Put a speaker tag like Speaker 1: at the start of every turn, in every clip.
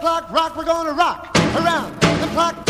Speaker 1: o'clock rock, we're gonna rock around the clock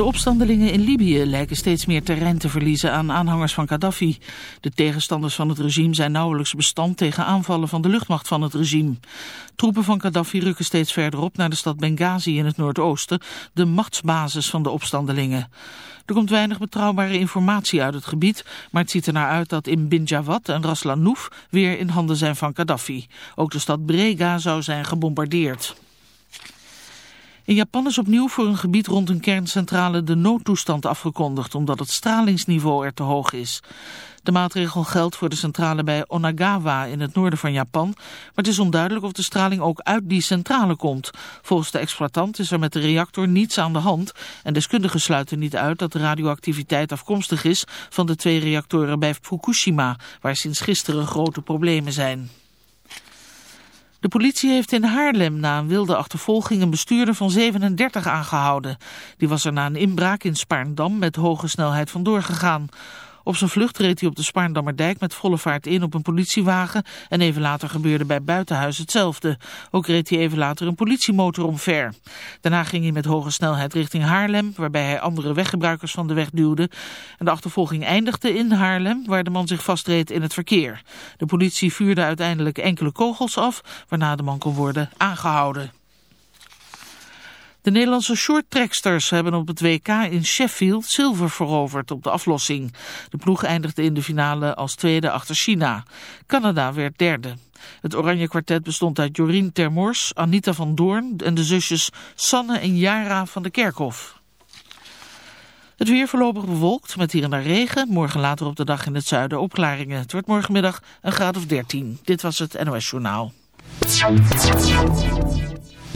Speaker 2: De opstandelingen in Libië lijken steeds meer terrein te verliezen aan aanhangers van Gaddafi. De tegenstanders van het regime zijn nauwelijks bestand tegen aanvallen van de luchtmacht van het regime. Troepen van Gaddafi rukken steeds verder op naar de stad Benghazi in het noordoosten, de machtsbasis van de opstandelingen. Er komt weinig betrouwbare informatie uit het gebied, maar het ziet er naar uit dat in Bin Jawad en Ras Lanouf weer in handen zijn van Gaddafi. Ook de stad Brega zou zijn gebombardeerd. In Japan is opnieuw voor een gebied rond een kerncentrale de noodtoestand afgekondigd omdat het stralingsniveau er te hoog is. De maatregel geldt voor de centrale bij Onagawa in het noorden van Japan, maar het is onduidelijk of de straling ook uit die centrale komt. Volgens de exploitant is er met de reactor niets aan de hand en deskundigen sluiten niet uit dat de radioactiviteit afkomstig is van de twee reactoren bij Fukushima, waar sinds gisteren grote problemen zijn. De politie heeft in Haarlem na een wilde achtervolging een bestuurder van 37 aangehouden. Die was er na een inbraak in Spaarndam met hoge snelheid vandoor gegaan. Op zijn vlucht reed hij op de Spaarndammerdijk met volle vaart in op een politiewagen en even later gebeurde bij Buitenhuis hetzelfde. Ook reed hij even later een politiemotor omver. Daarna ging hij met hoge snelheid richting Haarlem, waarbij hij andere weggebruikers van de weg duwde. En de achtervolging eindigde in Haarlem, waar de man zich vastreed in het verkeer. De politie vuurde uiteindelijk enkele kogels af, waarna de man kon worden aangehouden. De Nederlandse shorttracksters hebben op het WK in Sheffield zilver veroverd op de aflossing. De ploeg eindigde in de finale als tweede achter China. Canada werd derde. Het oranje kwartet bestond uit Jorien Termors, Anita van Doorn en de zusjes Sanne en Jara van de Kerkhof. Het weer voorlopig bewolkt met hier en daar regen. Morgen later op de dag in het zuiden opklaringen. Het wordt morgenmiddag een graad of 13. Dit was het NOS Journaal.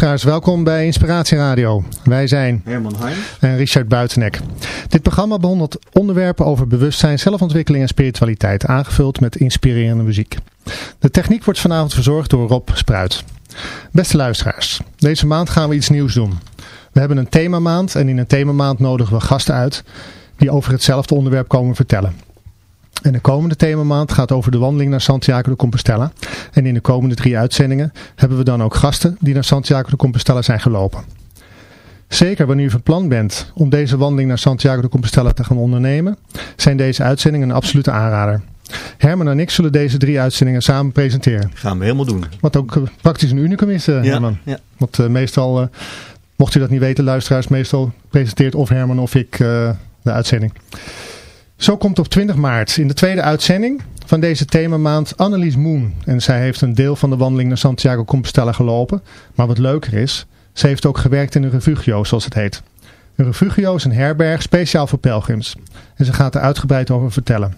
Speaker 3: Luisteraars, welkom bij Inspiratie Radio. Wij zijn
Speaker 4: Herman Heijn.
Speaker 3: en Richard Buitenek. Dit programma behandelt onderwerpen over bewustzijn, zelfontwikkeling en spiritualiteit, aangevuld met inspirerende muziek. De techniek wordt vanavond verzorgd door Rob Spruit. Beste luisteraars, deze maand gaan we iets nieuws doen. We hebben een themamaand en in een themamaand nodigen we gasten uit die over hetzelfde onderwerp komen vertellen. En de komende themamaand gaat over de wandeling naar Santiago de Compostela. En in de komende drie uitzendingen hebben we dan ook gasten die naar Santiago de Compostela zijn gelopen. Zeker wanneer u van plan bent om deze wandeling naar Santiago de Compostela te gaan ondernemen, zijn deze uitzendingen een absolute aanrader. Herman en ik zullen deze drie uitzendingen samen presenteren.
Speaker 4: Gaan we helemaal doen.
Speaker 3: Wat ook eh, praktisch een unicum is, eh,
Speaker 4: Ja,
Speaker 3: Herman.
Speaker 4: ja.
Speaker 3: Want eh, meestal, mocht u dat niet weten, luisteraars, meestal presenteert of Herman of ik de uitzending. Zo komt op 20 maart in de tweede uitzending van deze themamaand Annelies Moon. En zij heeft een deel van de wandeling naar Santiago Compostela gelopen. Maar wat leuker is, ze heeft ook gewerkt in een refugio, zoals het heet. Een refugio is een herberg speciaal voor pelgrims. En ze gaat er uitgebreid over vertellen.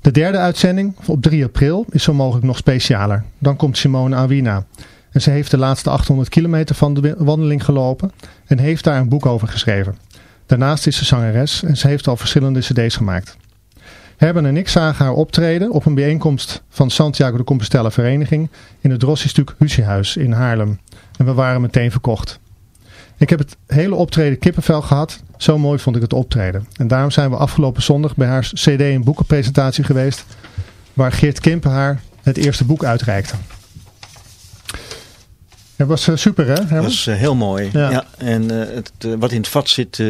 Speaker 3: De derde uitzending op 3 april is zo mogelijk nog specialer. Dan komt Simone Awina. En ze heeft de laatste 800 kilometer van de wandeling gelopen en heeft daar een boek over geschreven. Daarnaast is ze zangeres en ze heeft al verschillende cd's gemaakt. Herben en ik zagen haar optreden op een bijeenkomst van Santiago de Compostela Vereniging in het Drossistuk Husiehuis in Haarlem. En we waren meteen verkocht. Ik heb het hele optreden kippenvel gehad. Zo mooi vond ik het optreden. En daarom zijn we afgelopen zondag bij haar cd- en boekenpresentatie geweest. Waar Geert Kimpen haar het eerste boek uitreikte. Het was eh, super hè
Speaker 4: Dat
Speaker 3: Herman?
Speaker 4: is eh, heel mooi.
Speaker 3: Ja.
Speaker 4: Ja. en eh, het, wat in het vat zit,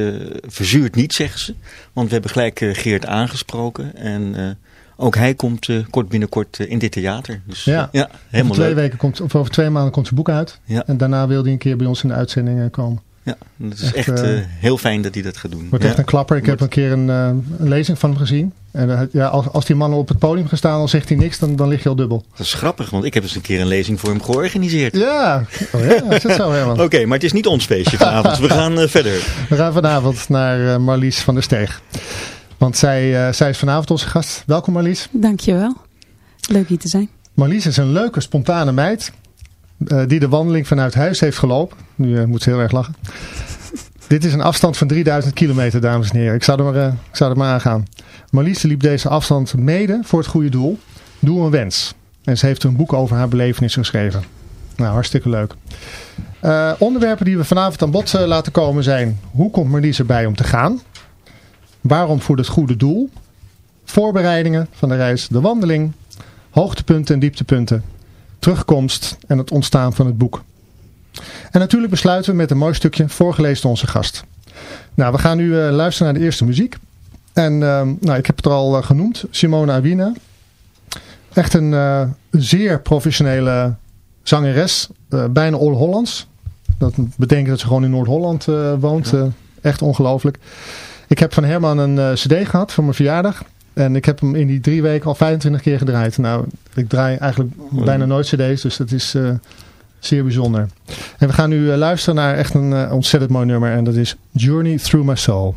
Speaker 4: verzuurt niet, zeggen ze. Want we hebben gelijk Geert aangesproken. En ook hij komt kort binnenkort in dit theater. Dus
Speaker 3: Ja.
Speaker 4: ja, ja
Speaker 3: over
Speaker 4: helemaal
Speaker 3: twee
Speaker 4: leuk.
Speaker 3: weken komt, of over twee maanden komt zijn boek uit.
Speaker 4: Ja.
Speaker 3: En daarna wil hij een keer bij ons in de uitzending komen.
Speaker 4: Ja, het is
Speaker 3: Echt,
Speaker 4: echt,
Speaker 3: eh,
Speaker 4: eh, heel fijn dat hij dat gaat doen.
Speaker 3: Wordt
Speaker 4: ja.
Speaker 3: echt een klapper. Ik heb een keer een, eh, een lezing van hem gezien. En ja, als, als die man op het podium gaat staan, dan zegt hij niks, dan, dan lig je al dubbel.
Speaker 4: Dat is grappig, want ik heb eens een keer een lezing voor hem georganiseerd.
Speaker 3: Ja, oh ja is dat zo Herman?
Speaker 4: Oké, maar het is niet ons feestje vanavond. We gaan eh, verder.
Speaker 3: We gaan vanavond naar eh, Marlies van der Steeg. Want zij, eh, zij is vanavond onze gast. Welkom Marlies.
Speaker 5: Dankjewel. Leuk hier te zijn.
Speaker 3: Marlies is een leuke, spontane meid. Eh, die de wandeling vanuit huis heeft gelopen. Nu eh, moet ze heel erg lachen. Dit is een afstand van 3000 kilometer, dames en heren. Ik zou er maar, eh, ik zou er maar aan gaan. Marlies liep deze afstand mede voor het goede doel. Doe een wens. En ze heeft een boek over haar belevenissen geschreven. Nou, hartstikke leuk. Onderwerpen die we vanavond aan bod laten komen zijn... Hoe komt Marlies erbij om te gaan? Waarom voor het goede doel? Voorbereidingen van de reis, de wandeling... Hoogtepunten en dieptepunten, terugkomst en het ontstaan van het boek. En natuurlijk besluiten we met een mooi stukje voorgelezen door onze gast. Nou, we gaan nu eh, luisteren naar de eerste muziek. En ehm, nou, ik heb het er al eh, genoemd, Simone Awina. Echt een eh, zeer professionele zangeres, bijna All-Hollands. Dat betekent dat ze gewoon in Noord-Holland woont. echt ongelooflijk. Ik heb van Herman een cd gehad voor mijn verjaardag. En ik heb hem in die drie weken al 25 keer gedraaid. Nou, ik draai eigenlijk bijna nooit cd's, dus dat is eh, zeer bijzonder. En we gaan nu eh, luisteren naar echt een eh, ontzettend mooi nummer. En dat is Journey Through My Soul.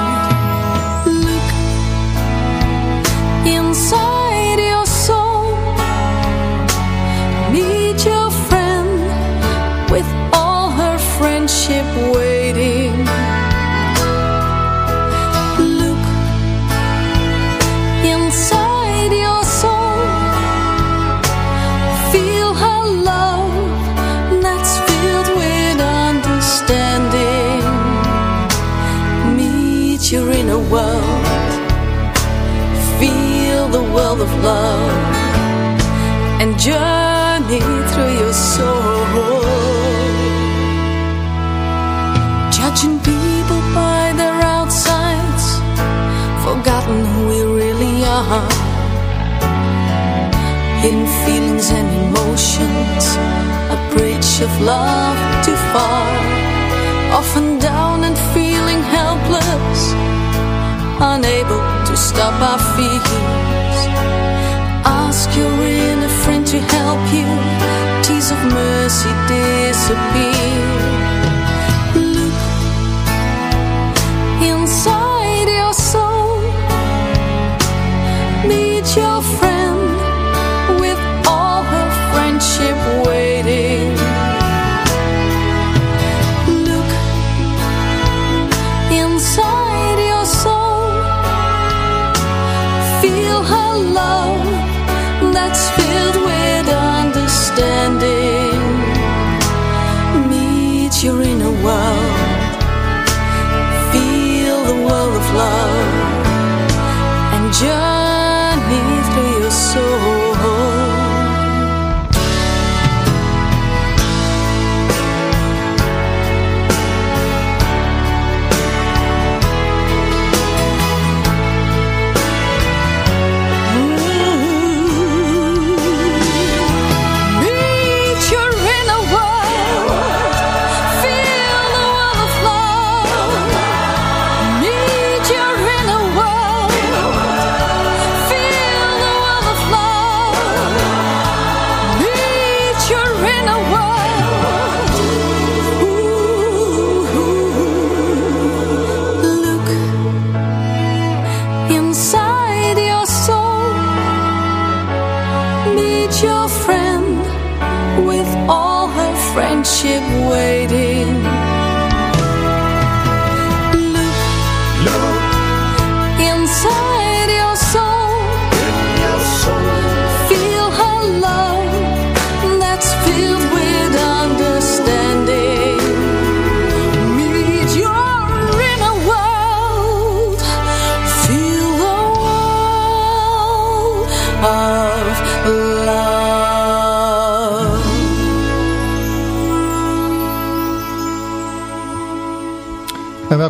Speaker 6: Love and journey through your soul. Judging people by their outsides, forgotten who we really are. Hidden feelings and emotions, a bridge of love too far. Often down and feeling helpless, unable to stop our feelings. Ask your inner friend to help you, tears of mercy disappear. Look inside your soul, meet your friend with all her friendship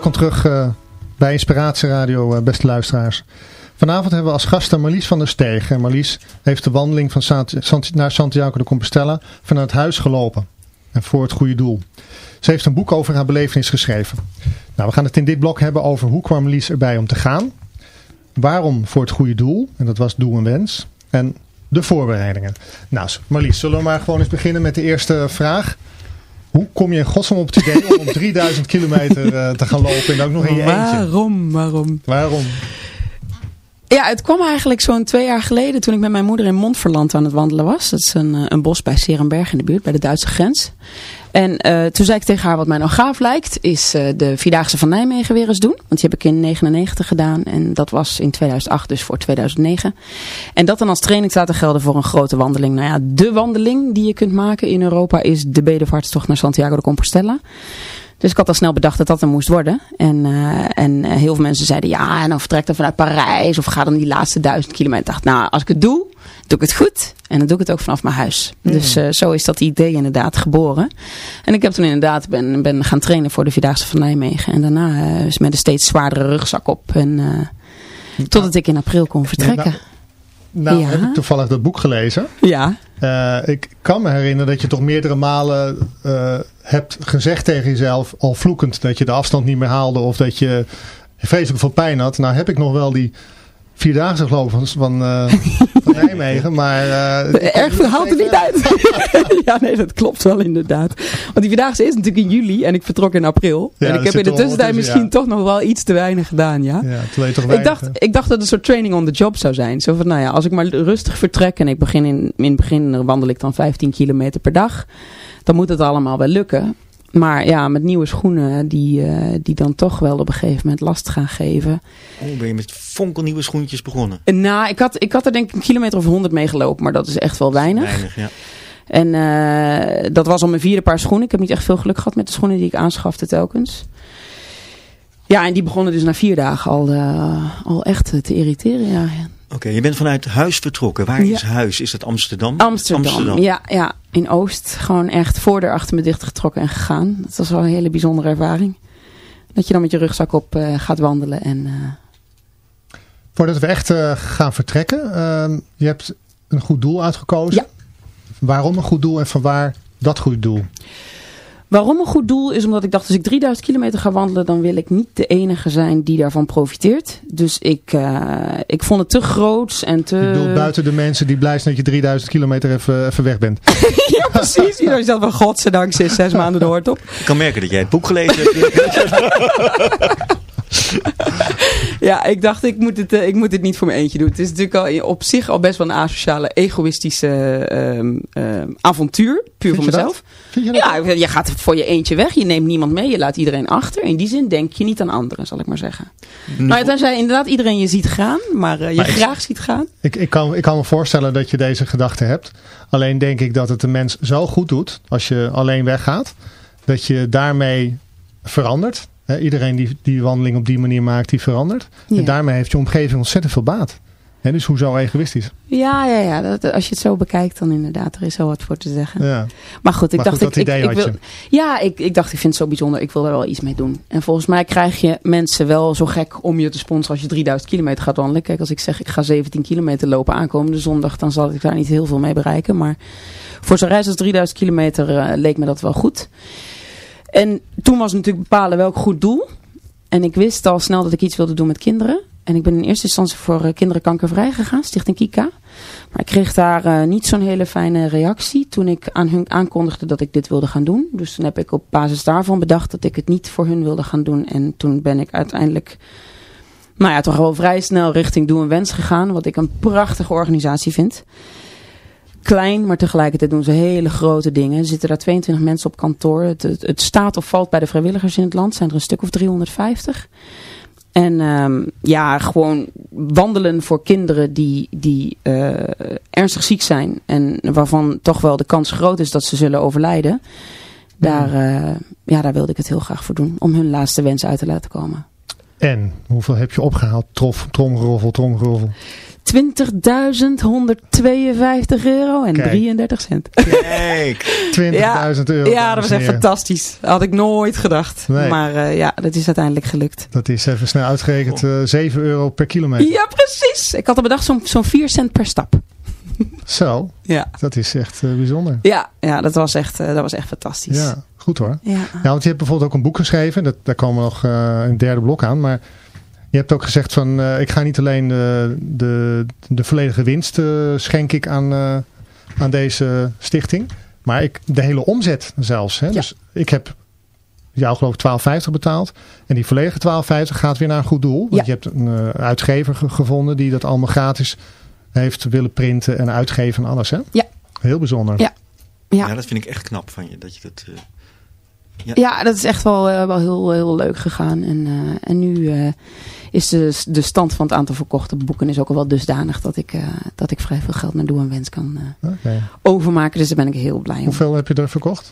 Speaker 3: welkom terug eh, bij Inspiratie Radio, eh, beste luisteraars. Vanavond hebben we als gasten Marlies van der Steeg. En Marlies heeft de wandeling van Sant- naar Santiago de Compostela vanuit huis gelopen. En voor het goede doel. Ze heeft een boek over haar belevenis geschreven. Nou, we gaan het in dit blok hebben over hoe kwam Marlies erbij om te gaan. Waarom voor het goede doel. En dat was doel en wens. En de voorbereidingen. Nou, Marlies, zullen we maar gewoon eens beginnen met de eerste vraag. Hoe kom je in godsnaam op het idee om op 3000 kilometer eh, te gaan lopen en ook nog in je eentje?
Speaker 5: Waarom, waarom? Ja, het kwam eigenlijk zo'n twee jaar geleden toen ik met mijn moeder in Montferland aan het wandelen was. Dat is een, eh, een bos bij Serenberg in de buurt, bij de Duitse grens. En eh, toen zei ik tegen haar, wat mij nou gaaf lijkt, is eh, de Vierdaagse van Nijmegen weer eens doen. Want die heb ik in 99 gedaan en dat was in 2008, dus voor 2009. En dat dan als training te gelden voor een grote wandeling. Nou ja, de wandeling die je kunt maken in Europa is de bedevaartstocht naar Santiago de Compostela. Dus ik had al snel bedacht dat dat er moest worden. En, eh, en eh, heel veel mensen zeiden, ja, en dan vertrekt dan vanuit Parijs of ga dan die laatste duizend kilometer. Ik dacht, nou, als ik het doe, doe ik het goed. En dan doe ik het ook vanaf mijn huis. Dus eh, zo is dat idee inderdaad geboren. En ik heb toen inderdaad ben, ben gaan trainen voor de Vierdaagse van Nijmegen. En daarna is met een steeds zwaardere rugzak op. En, totdat ik in april kon vertrekken.
Speaker 3: Nou,
Speaker 5: Ja.
Speaker 3: heb ik toevallig dat boek gelezen.
Speaker 5: Ja.
Speaker 3: Eh, ik kan me herinneren dat je toch meerdere malen eh, hebt gezegd tegen jezelf, al vloekend, dat je de afstand niet meer haalde of dat je vreselijk veel pijn had. Nou heb ik nog wel die vierdaagse gelopen van, van, eh, van Nijmegen, maar... eh,
Speaker 5: Erg veel haalt er niet uit. ja, nee, dat klopt wel inderdaad. Want die Vierdaagse is natuurlijk in juli en ik vertrok in april.
Speaker 3: Ja,
Speaker 5: en ik heb in de tussentijd misschien toch nog wel iets te weinig gedaan, ja.
Speaker 3: Ja, toch
Speaker 5: Ik
Speaker 3: weinig,
Speaker 5: dacht,
Speaker 3: hè?
Speaker 5: ik dacht dat het een soort training on the job zou zijn. Zo van, nou ja, als ik maar rustig vertrek en ik begin in, in het begin wandel ik dan 15 kilometer per dag. Dan moet het allemaal wel lukken. Maar ja, met nieuwe schoenen die, eh, die dan toch wel op een gegeven moment last gaan geven.
Speaker 4: Oh, ben je met fonkelnieuwe schoentjes begonnen?
Speaker 5: En Nou, ik had, ik had er denk ik een kilometer of 100 mee gelopen, maar dat is echt wel weinig.
Speaker 4: Weinig, ja.
Speaker 5: En eh, dat was al mijn vierde paar schoenen. Ik heb niet echt veel geluk gehad met de schoenen die ik aanschafte telkens. Ja, en die begonnen dus na vier dagen al, eh, al echt te irriteren. Ja.
Speaker 4: Oké, je bent vanuit huis vertrokken. Waar
Speaker 5: Ja.
Speaker 4: is huis? Is dat Amsterdam?
Speaker 5: Amsterdam. Ja, ja, in Oost. Gewoon echt voordeur achter me dichtgetrokken en gegaan. Dat was wel een hele bijzondere ervaring. Dat je dan met je rugzak op eh, gaat wandelen. En, eh,
Speaker 3: Voordat we echt eh, gaan vertrekken, ehm, je hebt een goed doel uitgekozen.
Speaker 5: Ja.
Speaker 3: Waarom een goed doel en van waar dat goede doel?
Speaker 5: Waarom een goed doel is omdat ik dacht, als ik 3000 kilometer ga wandelen, dan wil ik niet de enige zijn die daarvan profiteert. Dus ik, eh, ik vond het te groots en te...
Speaker 3: Ik bedoel, buiten de mensen die blij zijn dat je 3000 kilometer even, even weg bent.
Speaker 5: ja, precies. Je zat wel godzijdank zes, zes maanden de hoort op.
Speaker 4: Ik kan merken dat jij het boek gelezen hebt.
Speaker 5: Ja, ik dacht, ik moet, het, eh, ik moet het niet voor mijn eentje doen. Het is natuurlijk al op zich al best wel een asociale, egoïstische ehm, ehm, avontuur. Puur voor mezelf.
Speaker 3: Je?
Speaker 5: Ja, je gaat voor je eentje weg. Je neemt niemand mee. Je laat iedereen achter. In die zin denk je niet aan anderen, zal ik maar zeggen. Nou, ja, tenzij inderdaad iedereen je ziet gaan. Maar eh, je
Speaker 3: Maar ik-
Speaker 5: graag ziet gaan.
Speaker 3: Ik, ik, kan, ik kan me voorstellen dat je deze gedachte hebt. Alleen denk ik dat het de mens zo goed doet als je alleen weggaat. Dat je daarmee verandert. Iedereen die die wandeling op die manier maakt, die verandert.
Speaker 5: Ja.
Speaker 3: En daarmee heeft je omgeving ontzettend veel baat. Hè, dus hoezo egoïstisch?
Speaker 5: Ja, ja, ja. Dat, als je het zo bekijkt, dan inderdaad, er is zo wat voor te zeggen.
Speaker 3: Ja.
Speaker 5: Maar goed, ik
Speaker 3: Maar
Speaker 5: dacht,
Speaker 3: goed,
Speaker 5: ik, wil, ja, ik, ik dacht, ik vind het zo bijzonder. Ik wil er wel iets mee doen. En volgens mij krijg je mensen wel zo gek om je te sponsoren als je 3000 kilometer gaat wandelen. Kijk, als ik zeg, ik ga 17 kilometer lopen aankomende zondag, dan zal ik daar niet heel veel mee bereiken. Maar voor zo'n reis als 3000 kilometer eh, leek me dat wel goed. En toen was natuurlijk bepalen welk goed doel. En ik wist al snel dat ik iets wilde doen met kinderen. En ik ben in eerste instantie voor eh, Kinderen Kankervrij gegaan, Stichting Kika. Maar ik kreeg daar eh, niet zo'n hele fijne reactie toen ik aan hun aankondigde dat ik dit wilde gaan doen. Dus toen heb ik op basis daarvan bedacht dat ik het niet voor hun wilde gaan doen. En toen ben ik uiteindelijk, nou ja, toch wel vrij snel richting Doe een Wens gegaan. Wat ik een prachtige organisatie vind. Klein, maar tegelijkertijd doen ze hele grote dingen. Er zitten daar 22 mensen op kantoor. Het, het, het staat of valt bij de vrijwilligers in het land. Zijn er een stuk of 350. En ehm, ja, gewoon wandelen voor kinderen die, die eh, ernstig ziek zijn. En waarvan toch wel de kans groot is dat ze zullen overlijden. Daar, eh, ja, daar wilde ik het heel graag voor doen. Om hun laatste wens uit te laten komen.
Speaker 3: En hoeveel heb je opgehaald? Trof, tromgeroffel, tromgeroffel.
Speaker 5: 20.152 euro en
Speaker 3: Kijk.
Speaker 5: 33 cent.
Speaker 4: Kijk.
Speaker 3: 20.000 euro.
Speaker 5: Ja, dat was echt fantastisch. Dat had ik nooit gedacht.
Speaker 3: Nee.
Speaker 5: Maar eh, ja, dat is uiteindelijk gelukt.
Speaker 3: Dat is even snel uitgerekend eh 7 euro per kilometer.
Speaker 5: Ja, precies. Ik had al bedacht zo'n zo'n 4 cent per stap.
Speaker 3: Zo,
Speaker 5: Ja,
Speaker 3: dat is echt eh, bijzonder.
Speaker 5: ja, ja dat, was echt, eh, dat was echt fantastisch.
Speaker 3: Ja, goed hoor.
Speaker 5: Ja.
Speaker 3: Ja, want je hebt bijvoorbeeld ook een boek geschreven. Dat, daar komen we nog eh, een derde blok aan. Maar je hebt ook gezegd van... eh, ik ga niet alleen de, de, de volledige winst eh, schenk ik aan, eh, aan deze stichting. Maar ik, de hele omzet zelfs. Hè? Dus ik heb jou geloof ik 12,50 betaald. En die volledige 12,50 gaat weer naar een goed doel. Want
Speaker 5: Ja.
Speaker 3: je hebt een eh, uitgever ge- gevonden die dat allemaal gratis heeft willen printen en uitgeven en alles. Hè?
Speaker 5: Ja.
Speaker 3: Heel bijzonder.
Speaker 5: Ja. Ja.
Speaker 4: Ja, dat vind ik echt knap van je. Dat je dat, eh,
Speaker 5: Ja, dat is echt wel, eh, wel heel, heel leuk gegaan. En, eh, en nu eh, is de, de stand van het aantal verkochte boeken is ook al wel dusdanig dat ik, dat ik vrij veel geld naar Doe en Wens kan overmaken. Dus daar ben ik heel blij om.
Speaker 3: Hoeveel heb je er verkocht?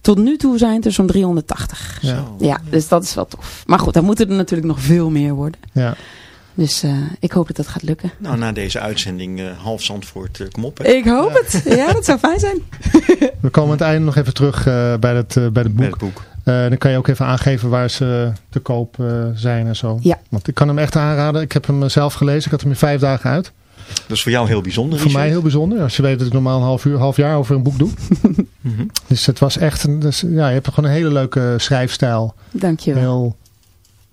Speaker 5: Tot nu toe zijn het er zo'n 380.
Speaker 3: Ja.
Speaker 5: Ja, dus dat is wel tof. Maar goed, dan moeten er natuurlijk nog veel meer worden.
Speaker 3: Ja.
Speaker 5: Dus eh, ik hoop dat dat gaat lukken.
Speaker 4: Nou, na deze uitzending, eh, half Zandvoort, eh, kom op. hè.
Speaker 5: Ik hoop het. Ja, dat zou fijn zijn.
Speaker 3: We komen aan het einde nog even terug eh, bij, het, bij het boek.
Speaker 4: het boek.
Speaker 3: Eh, dan kan je ook even aangeven waar ze te koop zijn en zo.
Speaker 5: Ja.
Speaker 3: Want ik kan hem echt aanraden. Ik heb hem zelf gelezen. Ik had hem in vijf dagen uit.
Speaker 4: Dat is voor jou heel bijzonder.
Speaker 3: Voor mij heel bijzonder. Als je weet dat ik normaal een half, uur, half jaar over een boek doe.
Speaker 4: Mhm.
Speaker 3: Dus het was echt een, dus, ja, je hebt gewoon een hele leuke schrijfstijl.
Speaker 5: Dankjewel.
Speaker 3: Heel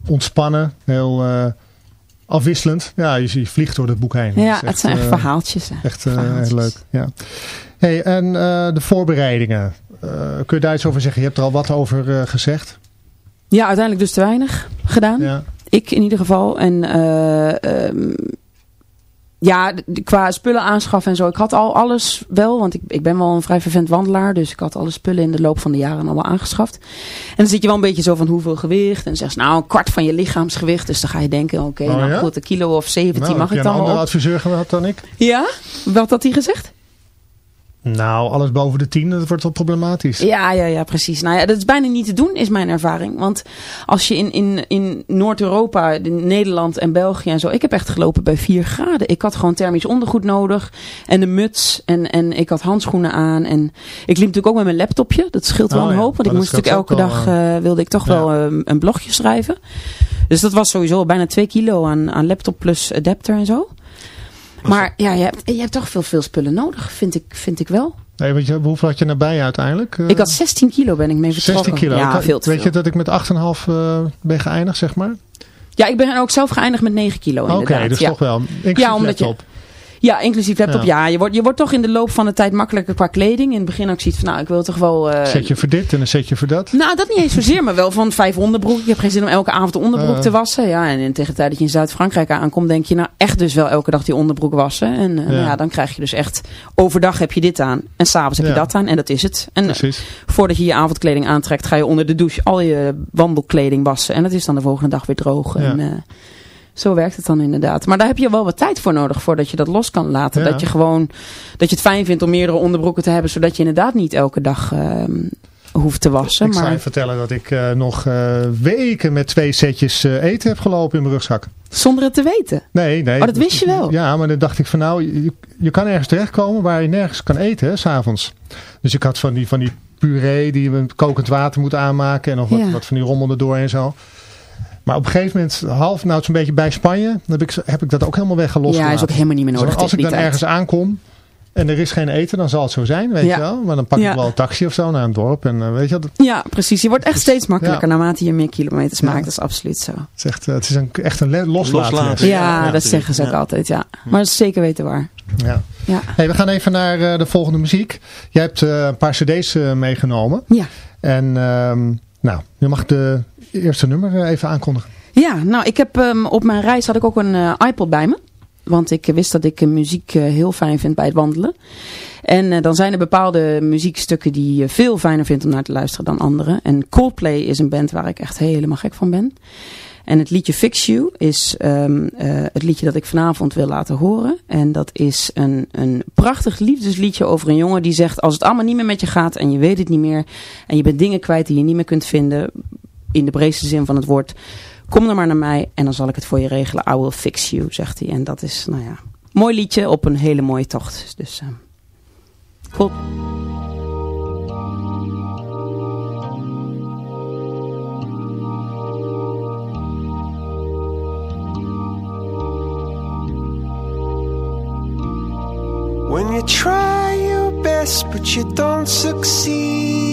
Speaker 3: ontspannen. Heel, eh, afwisselend. Ja, je, je vliegt door het boek heen.
Speaker 5: Ja, het zijn echt
Speaker 3: eh,
Speaker 5: verhaaltjes. hè.
Speaker 3: Echt eh,
Speaker 5: Verhaaltjes.
Speaker 3: heel leuk, ja. Hey, en eh, de voorbereidingen. Kun je daar iets over zeggen? Je hebt er al wat over gezegd.
Speaker 5: Ja, uiteindelijk dus te weinig gedaan.
Speaker 3: Ja.
Speaker 5: Ik in ieder geval. En eh, ehm, ja, qua spullen aanschaffen en zo. Ik had al alles wel, want ik, ik ben wel een vrij vervent wandelaar. Dus ik had alle spullen in de loop van de jaren allemaal aangeschaft. En dan zit je wel een beetje zo van hoeveel gewicht. En dan zeggen ze nou een kwart van je lichaamsgewicht. Dus dan ga je denken, oké,
Speaker 3: Oh,
Speaker 5: nou
Speaker 3: ja?
Speaker 5: goed, een kilo of 17
Speaker 3: Nou,
Speaker 5: mag
Speaker 3: heb
Speaker 5: ik
Speaker 3: je
Speaker 5: dan
Speaker 3: een
Speaker 5: wel
Speaker 3: andere
Speaker 5: op.
Speaker 3: adviseur gehad dan ik?
Speaker 5: Ja? Wat had hij gezegd?
Speaker 3: Nou, alles boven de 10, dat wordt wel problematisch.
Speaker 5: Ja, ja, ja, precies. Nou ja, dat is bijna niet te doen, is mijn ervaring. Want als je in, in, in Noord-Europa, in Nederland en België en zo... Ik heb echt gelopen bij 4 graden. Ik had gewoon thermisch ondergoed nodig. En een muts. En, en ik had handschoenen aan. En ik liep natuurlijk ook met mijn laptopje. Dat scheelt wel
Speaker 3: Oh
Speaker 5: een hoop. Want ik moest natuurlijk elke dag...
Speaker 3: wel,
Speaker 5: eh, wilde ik toch
Speaker 3: ja.
Speaker 5: wel eh, een blogje schrijven. Dus dat was sowieso bijna 2 kilo aan, aan laptop plus adapter en zo. Maar ja, je hebt, je hebt toch veel, veel spullen nodig, vind ik, vind ik wel.
Speaker 3: Nee, weet je, hoeveel had je nabij uiteindelijk? Eh,
Speaker 5: Ik had 16 kilo ben ik mee vertrokken.
Speaker 3: 16 kilo.
Speaker 5: Ja,
Speaker 3: Ik-
Speaker 5: veel te
Speaker 3: Weet
Speaker 5: veel.
Speaker 3: je dat ik met 8,5 eh ben geëindigd, zeg maar?
Speaker 5: Ja, ik ben ook zelf geëindigd met 9 kilo
Speaker 3: Oké,
Speaker 5: inderdaad.
Speaker 3: dus
Speaker 5: ja.
Speaker 3: toch wel. Inclusief
Speaker 5: Ja, omdat je-
Speaker 3: laptop.
Speaker 5: Ja, inclusief laptop.
Speaker 3: Ja.
Speaker 5: Ja, je, wordt, je wordt toch in de loop van de tijd makkelijker qua kleding. In het begin ook zoiets van, nou, ik wil toch wel... eh,
Speaker 3: Een setje voor dit en een setje voor dat.
Speaker 5: Nou, dat niet eens zozeer, maar wel van vijf onderbroeken. Ik heb geen zin om elke avond de onderbroek
Speaker 3: Eh.
Speaker 5: te wassen. Ja, en in- tegen de tijd dat je in Zuid-Frankrijk aankomt, denk je nou echt dus wel elke dag die onderbroek wassen. En eh, nou ja, dan krijg je dus echt, overdag heb je dit aan en s'avonds heb je dat aan en dat is het. En
Speaker 3: Precies.
Speaker 5: voordat je je avondkleding aantrekt, ga je onder de douche al je wandelkleding wassen. En dat is dan de volgende dag weer droog.
Speaker 3: Ja.
Speaker 5: En, zo werkt het dan inderdaad. Maar daar heb je wel wat tijd voor nodig voordat je dat los kan laten.
Speaker 3: Ja.
Speaker 5: Dat je gewoon, dat je het fijn vindt om meerdere onderbroeken te hebben, zodat je inderdaad niet elke dag ehm, hoeft te wassen.
Speaker 3: Ik zou
Speaker 5: maar
Speaker 3: je vertellen dat ik eh, nog eh, weken met twee setjes eh, eten heb gelopen in mijn rugzak.
Speaker 5: zonder het te weten.
Speaker 3: Nee, nee.
Speaker 5: Oh, dat wist je wel?
Speaker 3: Ja, maar dan dacht ik van nou, je, je kan ergens terechtkomen waar je nergens kan eten, s'avonds. Dus ik had van die, van die puree die je met kokend water moet aanmaken en nog wat,
Speaker 5: Ja.
Speaker 3: wat van die rommel erdoor en zo. Maar op een gegeven moment, half, nou zo'n beetje bij Spanje, heb ik, heb ik dat ook helemaal weggelost.
Speaker 5: Ja, is ook helemaal niet meer nodig
Speaker 3: Dus als ik dan
Speaker 5: tijd.
Speaker 3: ergens aankom en er is geen eten, dan zal het zo zijn, weet
Speaker 5: Ja.
Speaker 3: je wel. Maar dan pak
Speaker 5: Ja.
Speaker 3: ik wel een taxi of zo naar een dorp en eh, weet je, wel, dat
Speaker 5: Ja, precies. Je wordt echt steeds makkelijker naarmate je meer kilometers
Speaker 3: Ja.
Speaker 5: maakt. Dat is absoluut zo.
Speaker 3: is echt, eh, het is een, echt een loslaten.
Speaker 5: Ja,
Speaker 4: ja,
Speaker 5: dat zeggen ze ook altijd, ja. Maar dat is zeker weten waar.
Speaker 3: Ja.
Speaker 5: Ja.
Speaker 3: Hey, we gaan even naar eh, de volgende muziek. Jij hebt eh, een paar cd's eh, meegenomen.
Speaker 5: Ja.
Speaker 3: En ehm, nou, je mag de eerste nummer eh, even aankondigen.
Speaker 5: Ja, nou, ik heb ehm, op mijn reis had ik ook een eh, iPod bij me. Want ik wist dat ik eh, muziek eh, heel fijn vind bij het wandelen. En eh, dan zijn er bepaalde muziekstukken die je veel fijner vindt om naar te luisteren dan andere. En Coldplay is een band waar ik echt helemaal gek van ben. En het liedje Fix You is ehm, eh, het liedje dat ik vanavond wil laten horen. En dat is een, een prachtig liefdesliedje over een jongen die zegt... als het allemaal niet meer met je gaat en je weet het niet meer... en je bent dingen kwijt die je niet meer kunt vinden... in de breedste zin van het woord... kom dan maar naar mij en dan zal ik het voor je regelen. I will fix you, zegt hij. En dat is, nou ja, mooi liedje op een hele mooie tocht. Dus, eh cool.
Speaker 7: When you try your best but you don't succeed.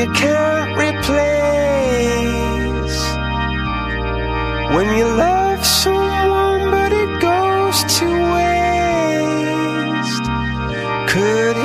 Speaker 7: you can't replace. When you love someone but it goes to waste. Could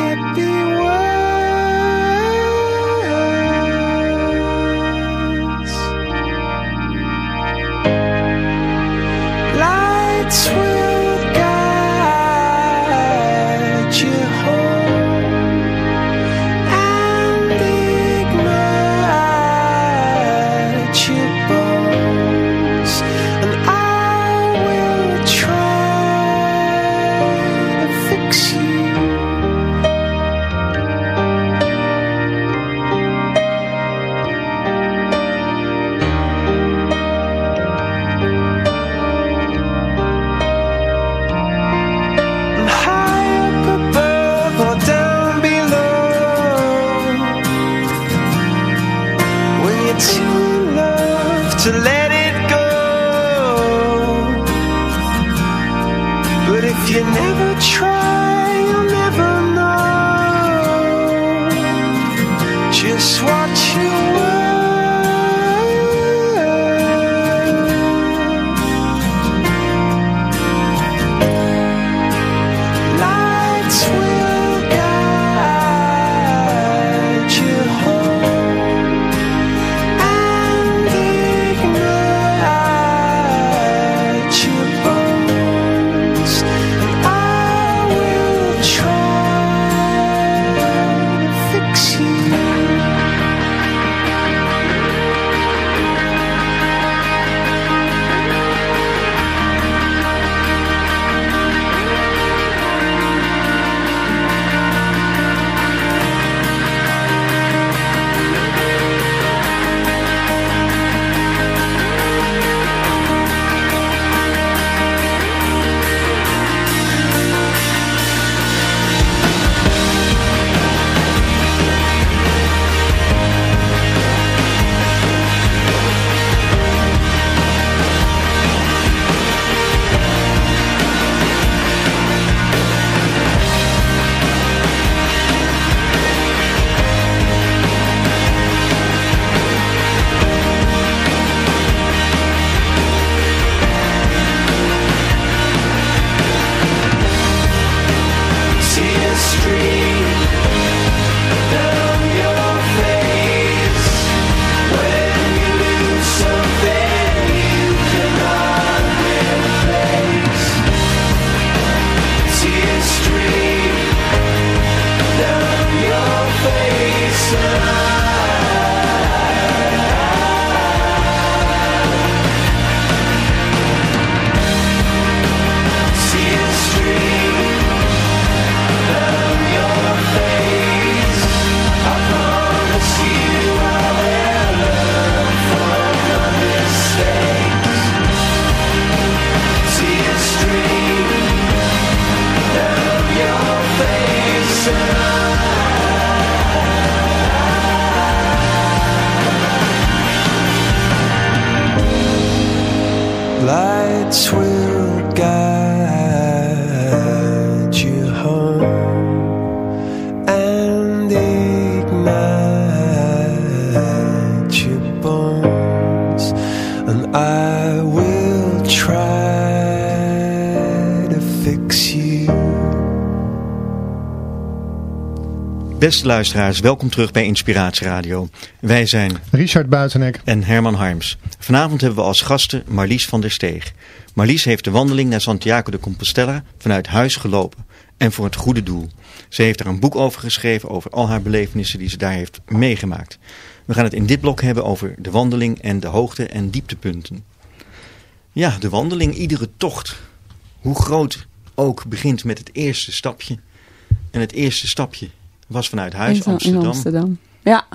Speaker 4: Beste luisteraars, welkom terug bij Inspiratie Radio. Wij zijn
Speaker 3: Richard Buitenek.
Speaker 4: en Herman Harms. Vanavond hebben we als gasten Marlies van der Steeg. Marlies heeft de wandeling naar Santiago de Compostela vanuit huis gelopen. En voor het goede doel. Ze heeft er een boek over geschreven over al haar belevenissen die ze daar heeft meegemaakt. We gaan het in dit blok hebben over de wandeling en de hoogte- en dieptepunten. Ja, de wandeling, iedere tocht, hoe groot ook, begint met het eerste stapje. En het eerste stapje was vanuit huis,
Speaker 5: in,
Speaker 4: Amsterdam.
Speaker 5: In Amsterdam. Ja.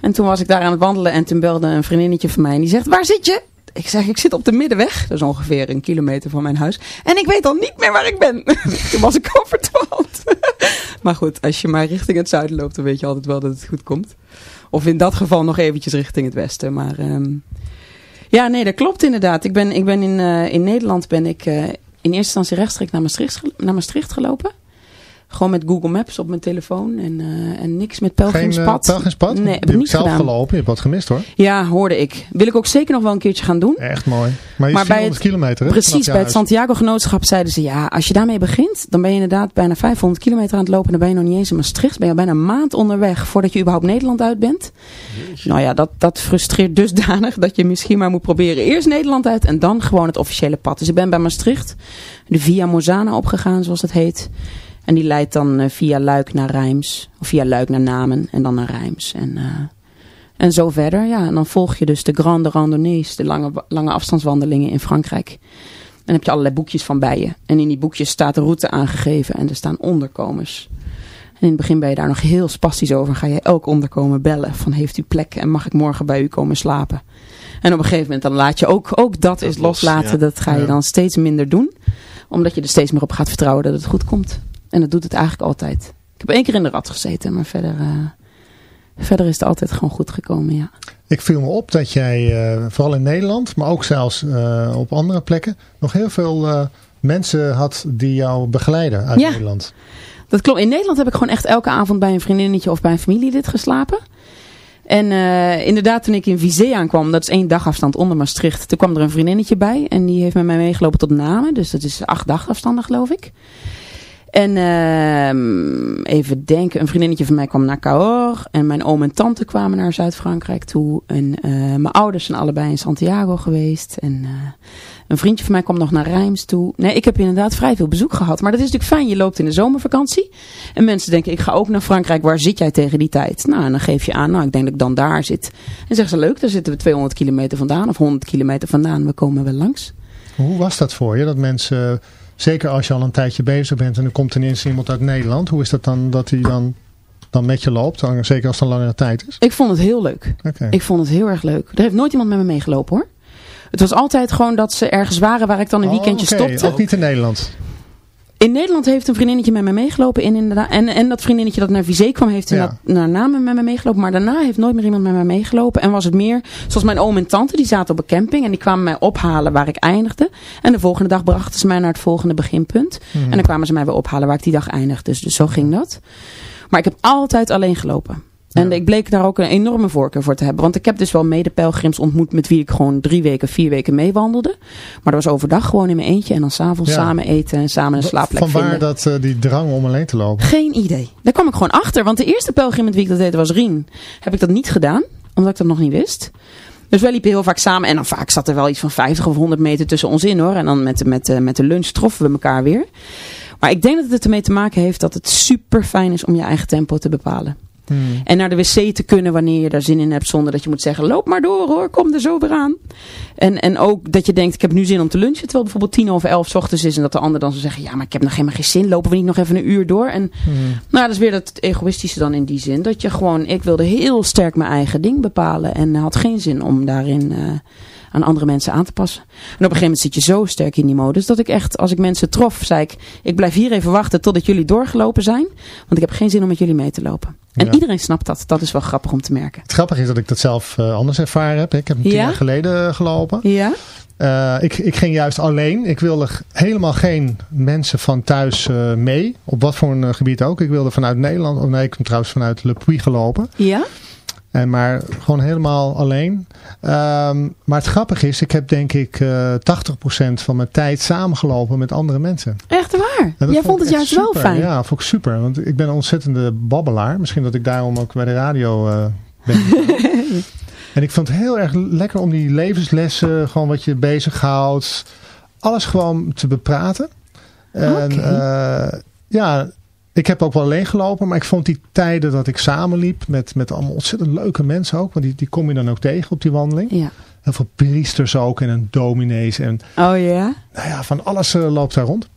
Speaker 5: En toen was ik daar aan het wandelen en toen belde een vriendinnetje van mij en die zegt, waar zit je? Ik zeg, ik zit op de middenweg. Dat is ongeveer een kilometer van mijn huis. En ik weet al niet meer waar ik ben. toen was ik al verdwaald. maar goed, als je maar richting het zuiden loopt, dan weet je altijd wel dat het goed komt. Of in dat geval nog eventjes richting het westen. Maar ehm, ja, nee, dat klopt inderdaad. Ik ben, ik ben in, eh, in Nederland ben ik eh, in eerste instantie rechtstreeks naar Maastricht, naar Maastricht gelopen. Gewoon met Google Maps op mijn telefoon en, eh, en niks met
Speaker 3: Geen
Speaker 5: pelgrimspad.
Speaker 3: uh, pelgrimspad?
Speaker 5: Nee,
Speaker 3: je
Speaker 5: heb ik
Speaker 3: hebt
Speaker 5: niet
Speaker 3: zelf
Speaker 5: gedaan.
Speaker 3: gelopen, je hebt wat gemist hoor.
Speaker 5: Ja, hoorde ik. Wil ik ook zeker nog wel een keertje gaan doen.
Speaker 3: Echt mooi. Maar je
Speaker 5: Maar bij
Speaker 3: 400
Speaker 5: het-
Speaker 3: kilometer hè?
Speaker 5: Precies,
Speaker 3: je
Speaker 5: bij het. Santiago Genootschap zeiden ze... ja, als je daarmee begint, dan ben je inderdaad bijna 500 kilometer aan het lopen... dan ben je nog niet eens in Maastricht. Ben je al bijna een maand onderweg voordat je überhaupt Nederland uit bent. Nou ja, dat, dat frustreert dusdanig dat je misschien maar moet proberen... eerst Nederland uit en dan gewoon het officiële pad. Dus ik ben bij Maastricht de Via Mozana opgegaan, zoals het heet... En die leidt dan eh, via Luik naar Rijms. Of via Luik naar Namen en dan naar Rijms. En, eh, en zo verder. Ja, en dan volg je dus de grande randonnées. De lange, lange afstandswandelingen in Frankrijk. En dan heb je allerlei boekjes van bij je. En in die boekjes staat de route aangegeven. En er staan onderkomers. En in het begin ben je daar nog heel spastisch over. Ga je elk onderkomen bellen. Van heeft u plek en mag ik morgen bij u komen slapen? En op een gegeven moment dan laat je ook, ook dat,
Speaker 4: Dat
Speaker 5: is
Speaker 4: los,
Speaker 5: loslaten.
Speaker 4: ja.
Speaker 5: Dat ga je
Speaker 3: Ja.
Speaker 5: dan steeds minder doen. Omdat je er steeds meer op gaat vertrouwen dat het goed komt. En dat doet het eigenlijk altijd. Ik heb één keer in de rat gezeten, maar verder... eh, verder is het altijd gewoon goed gekomen, ja.
Speaker 3: Ik viel me op dat jij, uh, vooral in Nederland, maar ook zelfs uh, op andere plekken, nog heel veel mensen had die jou begeleiden uit
Speaker 5: ja,
Speaker 3: Nederland.
Speaker 5: Dat klopt. In Nederland heb ik gewoon echt elke avond bij een vriendinnetje of bij een familielid geslapen. En uh, inderdaad, toen ik in Vizé aankwam, dat is één dagafstand onder Maastricht, toen kwam er een vriendinnetje bij. En die heeft met mij meegelopen tot Namen. Dus dat is acht dagafstanden, geloof ik. En uh, even denken, een vriendinnetje van mij kwam naar Cahors. En mijn oom en tante kwamen naar Zuid-Frankrijk toe. En uh, mijn ouders zijn allebei in Santiago geweest. En uh, een vriendje van mij kwam nog naar Rijms toe. Nee, ik heb inderdaad vrij veel bezoek gehad. Maar dat is natuurlijk fijn. Je loopt in de zomervakantie. En mensen denken, ik ga ook naar Frankrijk. Waar zit jij tegen die tijd? Nou, en dan geef je aan, nou, ik denk dat ik dan daar zit. En zeggen ze, leuk, daar zitten we 200 kilometer vandaan. Of 100 kilometer vandaan. We komen wel langs.
Speaker 3: Hoe was dat voor je? Dat mensen... Zeker als je al een tijdje bezig bent en er komt ineens iemand uit Nederland. Hoe is dat dan dat hij dan, dan met je loopt? Zeker als het een langere tijd is.
Speaker 5: Ik vond het heel leuk.
Speaker 3: Okay.
Speaker 5: Ik vond het heel erg leuk. Er heeft nooit iemand met me meegelopen hoor. Het was altijd gewoon dat ze ergens waren waar ik dan een weekendje
Speaker 3: oh, okay.
Speaker 5: stopte.
Speaker 3: Ook niet in Nederland?
Speaker 5: In Nederland heeft een vriendinnetje met me meegelopen. En, inderdaad, en, en dat vriendinnetje dat naar Vizé kwam, heeft
Speaker 3: ja.
Speaker 5: naar Namen met me meegelopen. Maar daarna heeft nooit meer iemand met me meegelopen. En was het meer, zoals mijn oom en tante, die zaten op een camping. En die kwamen mij ophalen waar ik eindigde. En de volgende dag brachten ze mij naar het volgende beginpunt.
Speaker 3: Mhm.
Speaker 5: En dan kwamen ze mij weer ophalen waar ik die dag eindigde. Dus, dus zo ging dat. Maar ik heb altijd alleen gelopen. En ik bleek daar ook een enorme voorkeur voor te hebben. Want ik heb dus wel medepelgrims ontmoet met wie ik gewoon drie weken, vier weken meewandelde. Maar dat was overdag gewoon in mijn eentje. En dan s'avonds
Speaker 3: Ja.
Speaker 5: samen eten en samen een slaapplek
Speaker 3: Van waar
Speaker 5: vinden.
Speaker 3: dat, eh, die drang om alleen te lopen?
Speaker 5: Geen idee. Daar kwam ik gewoon achter. Want de eerste pelgrim met wie ik dat deed was Rien. Heb ik dat niet gedaan. Omdat ik dat nog niet wist. Dus wij liepen heel vaak samen. En dan vaak zat er wel iets van 50 of 100 meter tussen ons in hoor. En dan met, de- met, de- met de lunch troffen we elkaar weer. Maar ik denk dat het ermee te maken heeft dat het super fijn is om je eigen tempo te bepalen.
Speaker 3: Hmm.
Speaker 5: En naar de wc te kunnen wanneer je daar zin in hebt. Zonder dat je moet zeggen, loop maar door hoor, kom er zo weer aan. En, en ook dat je denkt, ik heb nu zin om te lunchen. Terwijl bijvoorbeeld tien over elf 's ochtends is. En dat de ander dan zou zeggen, ja maar ik heb nog helemaal geen zin. Lopen we niet nog even een uur door? En
Speaker 3: Hmm.
Speaker 5: nou, dat is weer dat egoïstische dan in die zin. Dat je gewoon, ik wilde heel sterk mijn eigen ding bepalen. En had geen zin om daarin eh, aan andere mensen aan te passen. En op een gegeven moment zit je zo sterk in die modus. Dat ik echt, als ik mensen trof, zei ik, ik blijf hier even wachten totdat jullie doorgelopen zijn. Want ik heb geen zin om met jullie mee te lopen. En
Speaker 3: Ja.
Speaker 5: iedereen snapt dat. Dat is wel grappig om te merken.
Speaker 3: Het grappige is dat ik dat zelf eh, anders ervaren heb. Ik heb tien
Speaker 5: Ja?
Speaker 3: jaar geleden eh, gelopen.
Speaker 5: Ja?
Speaker 3: Eh, ik, ik ging juist alleen. Ik wilde helemaal geen mensen van thuis mee. Op wat voor een gebied ook. Ik wilde vanuit Nederland. Oh nee, ik heb trouwens vanuit Le Puy gelopen.
Speaker 5: Ja?
Speaker 3: En maar gewoon helemaal alleen. Ehm, maar het grappige is, ik heb denk ik eh 80% van mijn tijd samengelopen met andere mensen.
Speaker 5: Echt waar? Jij vond het juist wel
Speaker 3: super.
Speaker 5: fijn.
Speaker 3: Ja, vond ik super. Want ik ben een ontzettende babbelaar. Misschien dat ik daarom ook bij de radio eh, ben. en ik vond het heel erg lekker om die levenslessen, gewoon wat je bezighoudt, alles gewoon te bepraten. En eh, ja, ik heb ook wel alleen gelopen, maar ik vond die tijden dat ik samenliep met, met allemaal ontzettend leuke mensen ook. Want die, die kom je dan ook tegen op die wandeling.
Speaker 5: Ja.
Speaker 3: Heel veel priesters ook en een dominees en
Speaker 5: Oh ja?
Speaker 3: nou ja, van alles eh, loopt daar rond.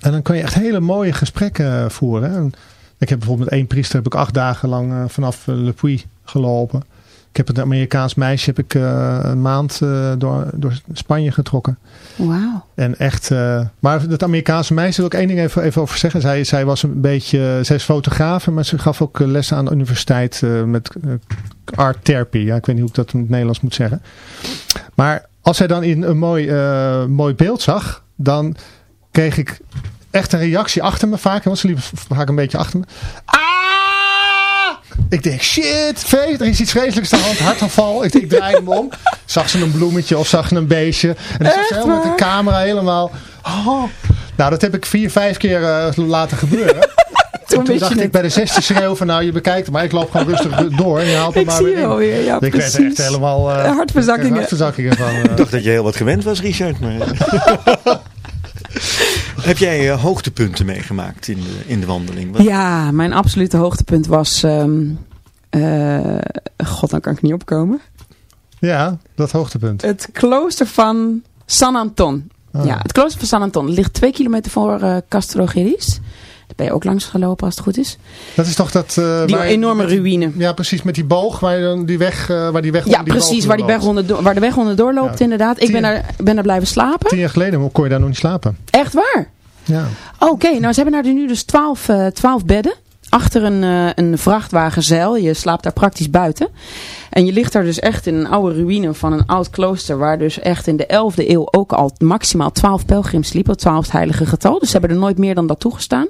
Speaker 3: En dan kan je echt hele mooie gesprekken eh, voeren. En ik heb bijvoorbeeld met één priester heb ik acht dagen lang eh, vanaf Le Puy gelopen. Ik heb een Amerikaans meisje heb ik eh, een maand eh, door, door Spanje getrokken.
Speaker 5: Wauw.
Speaker 3: En echt, eh, maar dat Amerikaanse meisje wil ik één ding even, even over zeggen. Zij, zij was een beetje, zij is fotograaf, maar ze gaf ook lessen aan de universiteit met art therapy. Ja, ik weet niet hoe ik dat in het Nederlands moet zeggen. Maar als zij dan in een mooi, mooi beeld zag, dan kreeg ik echt een reactie achter me vaak. Want ze liep vaak een beetje achter me. Ah! Ik denk, shit, Vee, er is iets vreselijks aan de hand. Hartaanval. Ik, ik draaide me om. Zag ze een bloemetje of zag ze een beestje. En dan zag ze helemaal met de camera helemaal... Oh. Nou, dat heb ik vier, vijf keer eh, laten gebeuren.
Speaker 5: Toen
Speaker 3: dacht ik bij de zesde schreeuw van nou je bekijkt het, maar ik loop gewoon rustig door en je haalt hem
Speaker 5: Ik
Speaker 3: maar
Speaker 5: zie
Speaker 3: weer in.
Speaker 5: alweer, ja
Speaker 3: ik werd er
Speaker 5: precies.
Speaker 3: echt helemaal eh,
Speaker 5: Hartverzakkingen.
Speaker 3: hartverzakkingen van. eh.
Speaker 4: Ik dacht dat je heel wat gewend was, Richard. Maar... Heb jij eh, hoogtepunten meegemaakt in de, in de wandeling? Wat-
Speaker 5: Ja, mijn absolute hoogtepunt was... ehm, eh, God, dan kan ik niet opkomen.
Speaker 3: ja, dat hoogtepunt.
Speaker 5: Het klooster van San Anton.
Speaker 3: Ah.
Speaker 5: Ja, het klooster van San Anton ligt twee kilometer voor eh Castro Geris. Daar ben je ook langs gelopen als het goed is.
Speaker 3: Dat is toch dat... eh,
Speaker 5: Die
Speaker 3: waar-
Speaker 5: enorme ruïne.
Speaker 3: Ja, precies, met die boog waar, je dan die weg, eh, waar die weg
Speaker 5: Ja,
Speaker 3: die
Speaker 5: precies, waar, die weg onder, waar de weg onderdoor loopt
Speaker 3: Ja.
Speaker 5: inderdaad. Ik ben daar, ben daar blijven slapen.
Speaker 3: Tien jaar geleden kon je daar nog niet slapen.
Speaker 5: Echt waar?
Speaker 3: Ja.
Speaker 5: Oké, nou ze hebben daar nu dus twaalf, eh, twaalf bedden. Achter een, uh, een vrachtwagenzeil. Je slaapt daar praktisch buiten. En je ligt daar dus echt in een oude ruïne van een oud klooster. Waar dus echt in de 11e eeuw ook al maximaal 12 pelgrims liepen. Het 12 heilige getal. Dus ze hebben er nooit meer dan dat toegestaan.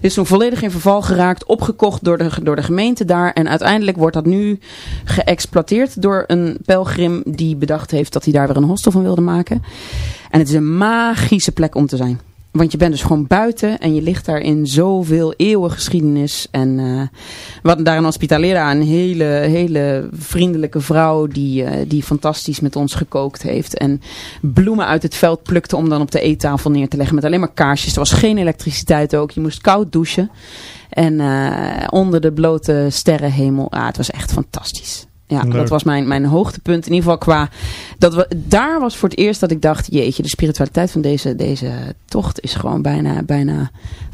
Speaker 5: Is toen volledig in verval geraakt. Opgekocht door de, door de gemeente daar. En uiteindelijk wordt dat nu geëxploiteerd door een pelgrim die bedacht heeft dat hij daar weer een hostel van wilde maken. En het is een magische plek om te zijn. Want je bent dus gewoon buiten en je ligt daar in zoveel eeuwen geschiedenis. En uh, hadden daar een hospitalera, een hele, hele vriendelijke vrouw die, uh, die fantastisch met ons gekookt heeft. En bloemen uit het veld plukte om dan op de eettafel neer te leggen met alleen maar kaarsjes. Er was geen elektriciteit ook, je moest koud douchen. En uh, onder de blote sterrenhemel, ah, het was echt fantastisch. Ja, dat was mijn, mijn hoogtepunt. In ieder geval qua... Dat we, daar was voor het eerst dat ik dacht... Jeetje, de spiritualiteit van deze, deze tocht is gewoon bijna, bijna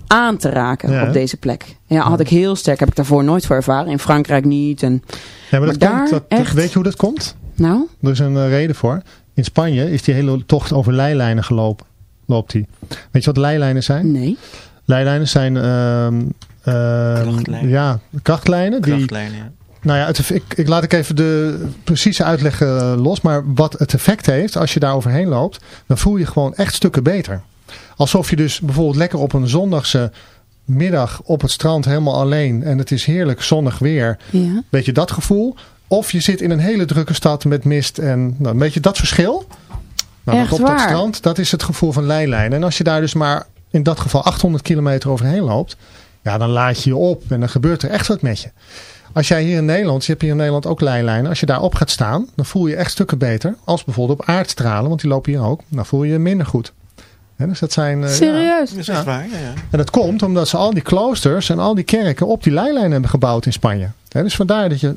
Speaker 5: aan te raken op deze plek. Ja, had ik heel sterk. Heb ik daarvoor nooit voor ervaren. In Frankrijk niet. En,
Speaker 3: ja, maar, dat daar komt, dat, echt... Weet je hoe dat komt?
Speaker 5: Nou?
Speaker 3: Er is een uh, reden voor. In Spanje is die hele tocht over leilijnen gelopen. Loopt die. Weet je wat leilijnen zijn?
Speaker 5: Nee.
Speaker 3: Leilijnen zijn... Uh, krachtlijnen. Ja, krachtlijnen.
Speaker 4: krachtlijnen die, ja
Speaker 3: nou ja, het, ik, ik laat ik even de precieze uitleg uh, los. Maar wat het effect heeft, als je daar overheen loopt, dan voel je gewoon echt stukken beter. Alsof je dus bijvoorbeeld lekker op een zondagse middag op het strand helemaal alleen. En het is heerlijk zonnig weer.
Speaker 5: Ja.
Speaker 3: Weet je dat gevoel? Of je zit in een hele drukke stad met mist. En nou, weet je dat verschil? Nou,
Speaker 5: Echt
Speaker 3: op
Speaker 5: waar?
Speaker 3: dat strand, dat is het gevoel van leilijn. En als je daar dus maar in dat geval 800 kilometer overheen loopt. Ja, dan laat je je op en dan gebeurt er echt wat met je. Als jij hier in Nederland, je hebt hier in Nederland ook leilijnen. Als je daarop gaat staan, dan voel je echt stukken beter. Als bijvoorbeeld op aardstralen, want die lopen hier ook. Dan voel je je minder goed. dus dat zijn, uh,
Speaker 5: Serieus?
Speaker 4: Ja, dat is echt waar, ja, ja.
Speaker 3: En dat komt omdat ze al die kloosters en al die kerken op die leilijnen hebben gebouwd in Spanje. dus vandaar dat je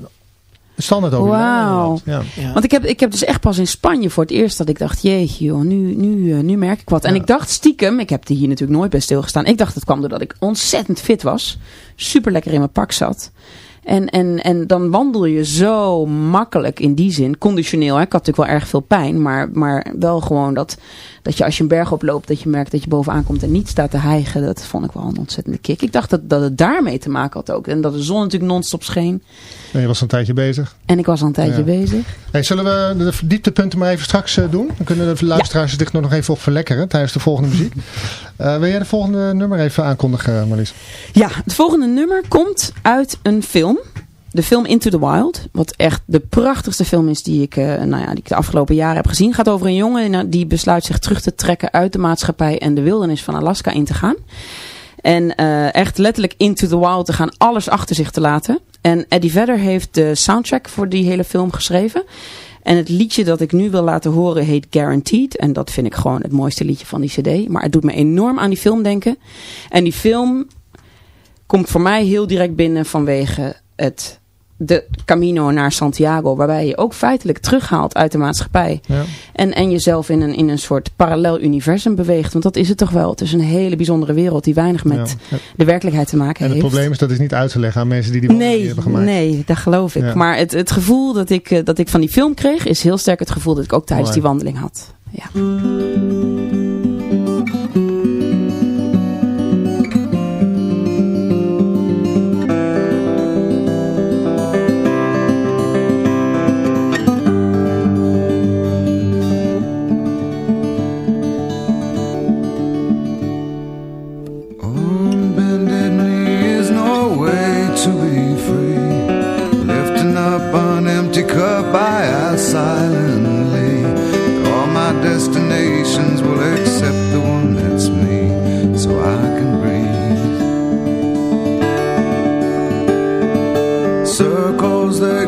Speaker 3: standaard over
Speaker 5: wow.
Speaker 3: ja.
Speaker 5: ja. Want ik heb, ik heb dus echt pas in Spanje voor het eerst dat ik dacht, jeetje joh, nu, nu, uh, nu merk ik wat. En ik dacht stiekem, ik heb hier natuurlijk nooit bij stilgestaan. Ik dacht het kwam doordat ik ontzettend fit was. Super lekker in mijn pak zat. En, en, en dan wandel je zo makkelijk in die zin. Conditioneel, hè? ik had natuurlijk wel erg veel pijn. Maar, maar wel gewoon dat, dat je als je een berg oploopt, dat je merkt dat je bovenaan komt en niet staat te hijgen. Dat vond ik wel een ontzettende kick. Ik dacht dat, dat het daarmee te maken had ook. En dat de zon natuurlijk non-stop scheen.
Speaker 3: En je was een tijdje bezig.
Speaker 5: En ik was al een tijdje
Speaker 3: Ja.
Speaker 5: bezig.
Speaker 3: Hey, zullen we de dieptepunten maar even straks eh, doen? Dan kunnen de luisteraars zich nog even op verlekkeren tijdens de volgende muziek. Eh, wil jij de volgende nummer even aankondigen, Marlies?
Speaker 5: Ja, het volgende nummer komt uit een film. De film Into the Wild. Wat echt de prachtigste film is die ik, eh, nou ja, die ik de afgelopen jaren heb gezien. gaat over een jongen die besluit zich terug te trekken uit de maatschappij en de wildernis van Alaska in te gaan. En eh, echt letterlijk into the wild te gaan, alles achter zich te laten. En Eddie Vedder heeft de soundtrack voor die hele film geschreven. En het liedje dat ik nu wil laten horen heet Guaranteed. En dat vind ik gewoon het mooiste liedje van die cd. Maar het doet me enorm aan die film denken. En die film komt voor mij heel direct binnen vanwege het, de Camino naar Santiago. Waarbij je ook feitelijk terughaalt uit de maatschappij.
Speaker 3: Ja.
Speaker 5: En, en jezelf in een, in een soort parallel universum beweegt. Want dat is het toch wel. Het is een hele bijzondere wereld die weinig met
Speaker 3: Ja.
Speaker 5: de werkelijkheid te maken
Speaker 3: En het
Speaker 5: heeft.
Speaker 3: probleem is dat is niet uit te leggen aan mensen die die
Speaker 5: Nee,
Speaker 3: hebben gemaakt.
Speaker 5: nee, dat geloof ik.
Speaker 3: Ja.
Speaker 5: Maar het, het gevoel dat ik, eh, dat ik van die film kreeg, is heel sterk het gevoel dat ik ook tijdens
Speaker 3: Mooi.
Speaker 5: die wandeling had. Ja.
Speaker 8: I ask silently. All my destinations will accept the one that's me, so I can breathe. Circles they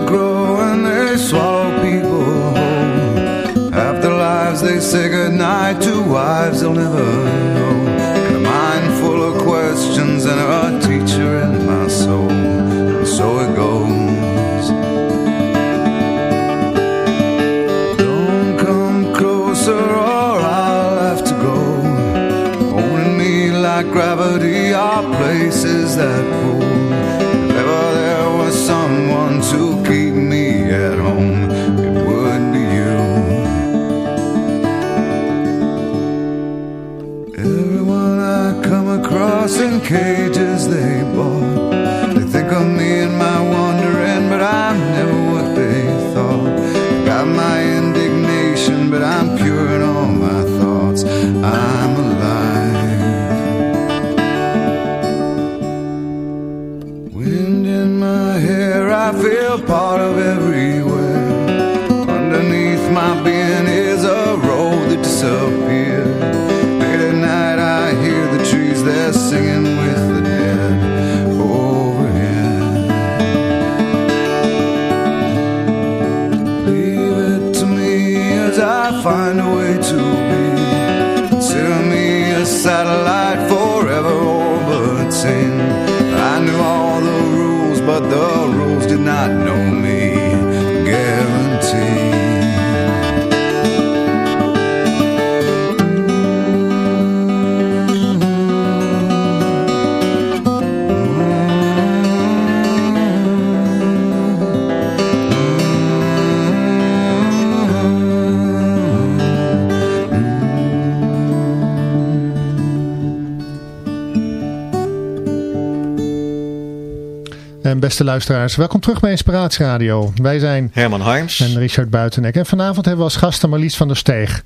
Speaker 3: beste luisteraars, welkom terug bij Inspiratie Radio. Wij zijn
Speaker 4: Herman Harms.
Speaker 3: en Richard Buitenek. En vanavond hebben we als gasten Marlies van der Steeg.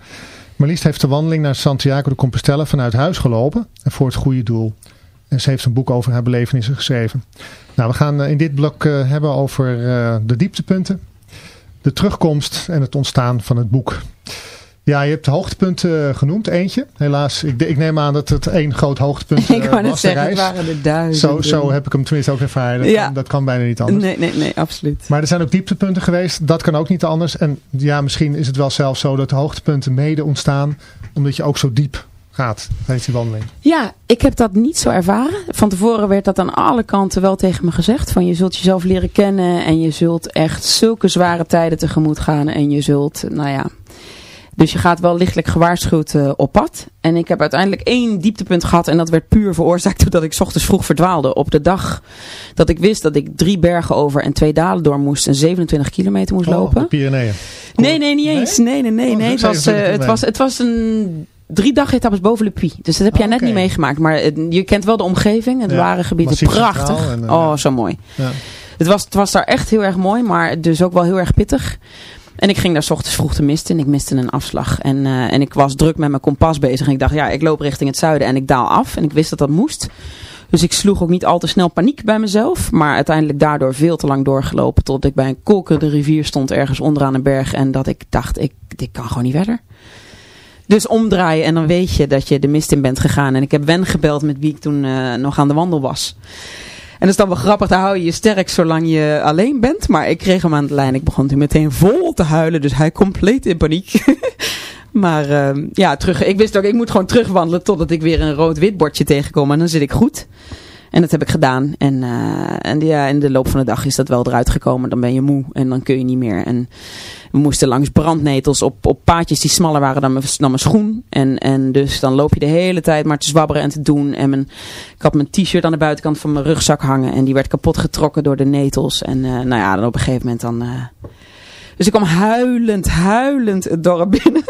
Speaker 3: Marlies heeft de wandeling naar Santiago de Compostela vanuit huis gelopen. En voor het goede doel. En ze heeft een boek over haar belevenissen geschreven. Nou, we gaan eh, in dit blok eh, hebben over eh, de dieptepunten. De terugkomst en het ontstaan van het boek. Ja, je hebt hoogtepunten eh, genoemd, eentje. Helaas, ik, ik neem aan dat het één groot hoogtepunt eh,
Speaker 5: ik wou net
Speaker 3: was, de
Speaker 5: zeggen, het waren er duizenden.
Speaker 3: Zo, zo heb ik hem tenminste ook ervaren. Dat,
Speaker 5: Ja.
Speaker 3: kan, dat kan bijna niet anders.
Speaker 5: Nee, nee, nee, absoluut.
Speaker 3: Maar er zijn ook dieptepunten geweest. Dat kan ook niet anders. En ja, misschien is het wel zelfs zo dat de hoogtepunten mede ontstaan. Omdat je ook zo diep gaat tijdens die wandeling.
Speaker 5: Ja, ik heb dat niet zo ervaren. Van tevoren werd dat aan alle kanten wel tegen me gezegd. Van je zult jezelf leren kennen en je zult echt zulke zware tijden tegemoet gaan. En je zult, nou ja... Dus je gaat wel lichtelijk gewaarschuwd eh, op pad. En ik heb uiteindelijk één dieptepunt gehad. En dat werd puur veroorzaakt doordat ik 's ochtends vroeg verdwaalde. Op de dag dat ik wist dat ik drie bergen over en twee dalen door moest. En 27 kilometer moest
Speaker 3: Oh,
Speaker 5: lopen.
Speaker 3: de Pyreneeën.
Speaker 5: Nee, nee, niet eens. Nee, nee, nee.
Speaker 3: Oh,
Speaker 5: nee.
Speaker 3: dat
Speaker 5: Het, was, eh,
Speaker 3: het
Speaker 5: was, het was een drie dag etappes boven Le Puy. Dus dat heb jij
Speaker 3: Oh,
Speaker 5: net niet meegemaakt. Maar het- je kent wel de omgeving. Het
Speaker 3: Ja,
Speaker 5: waren gebieden prachtig.
Speaker 3: en, eh,
Speaker 5: oh, zo mooi.
Speaker 3: Ja.
Speaker 5: Het was, het was daar echt heel erg mooi. Maar dus ook wel heel erg pittig. En ik ging daar 's ochtends vroeg te misten. En ik miste een afslag. En, eh, en ik was druk met mijn kompas bezig. En ik dacht, ja, ik loop richting het zuiden. En ik daal af. En ik wist dat dat moest. Dus ik sloeg ook niet al te snel paniek bij mezelf. Maar uiteindelijk daardoor veel te lang doorgelopen. Tot ik bij een kolkende rivier stond ergens onderaan een berg. En dat ik dacht, ik, dit kan gewoon niet verder. Dus omdraaien en dan weet je dat je de mist in bent gegaan. En ik heb Wen gebeld met wie ik toen eh, nog aan de wandel was. En dat is dan wel grappig, dan hou je je sterk zolang je alleen bent. Maar ik kreeg hem aan de lijn. Ik begon toen meteen vol te huilen. Dus hij compleet in paniek. maar ehm, ja, terug, ik wist ook, ik moet gewoon terugwandelen totdat ik weer een rood-wit bordje tegenkom. En dan zit ik goed. En dat heb ik gedaan. En, eh, en ja, in de loop van de dag is dat wel eruit gekomen. Dan ben je moe en dan kun je niet meer. En we moesten langs brandnetels op, op paadjes die smaller waren dan mijn, dan mijn schoen. En, en dus dan loop je de hele tijd maar te zwabberen en te doen. En ik had mijn t-shirt aan de buitenkant van mijn rugzak hangen. En die werd kapot getrokken door de netels. En eh, nou ja, dan op een gegeven moment dan... eh, dus ik kwam huilend, huilend het dorp binnen.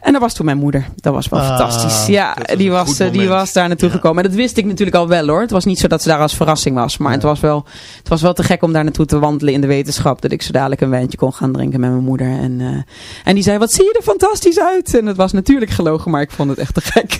Speaker 5: En dat was toen mijn moeder. Dat was wel
Speaker 3: Ah,
Speaker 5: fantastisch. Ja,
Speaker 4: dat
Speaker 5: die was, eh, die was daar naartoe
Speaker 4: Ja.
Speaker 5: gekomen. En dat wist ik natuurlijk al wel hoor. Het was niet zo dat ze daar als verrassing was. Maar het, was wel, het was wel te gek om daar naartoe te wandelen in de wetenschap. Dat ik zo dadelijk een wijntje kon gaan drinken met mijn moeder. En, eh, en die zei, wat zie je er fantastisch uit. En het was natuurlijk gelogen, maar ik vond het echt te gek.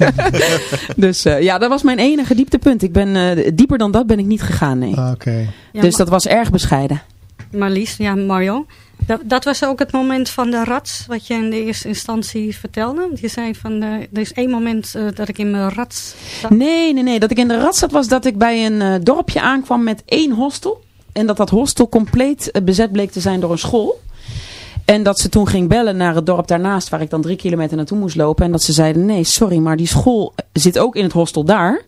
Speaker 5: dus eh, ja, dat was mijn enige dieptepunt. Ik ben, eh, dieper dan dat ben ik niet gegaan, nee.
Speaker 3: Ah, Oké.
Speaker 9: Ja,
Speaker 5: dus dat was erg bescheiden.
Speaker 9: Marlies, ja, Mario. Dat, dat was ook het moment van de rats, wat je in de eerste instantie vertelde. Je zei van, eh, er is één moment eh, dat ik in mijn rats zat.
Speaker 5: Nee, nee, nee. Dat ik in de rat zat was dat ik bij een eh, dorpje aankwam met één hostel. En dat dat hostel compleet bezet bleek te zijn door een school. En dat ze toen ging bellen naar het dorp daarnaast, waar ik dan drie kilometer naartoe moest lopen. En dat ze zeiden, nee, sorry, maar die school zit ook in het hostel daar.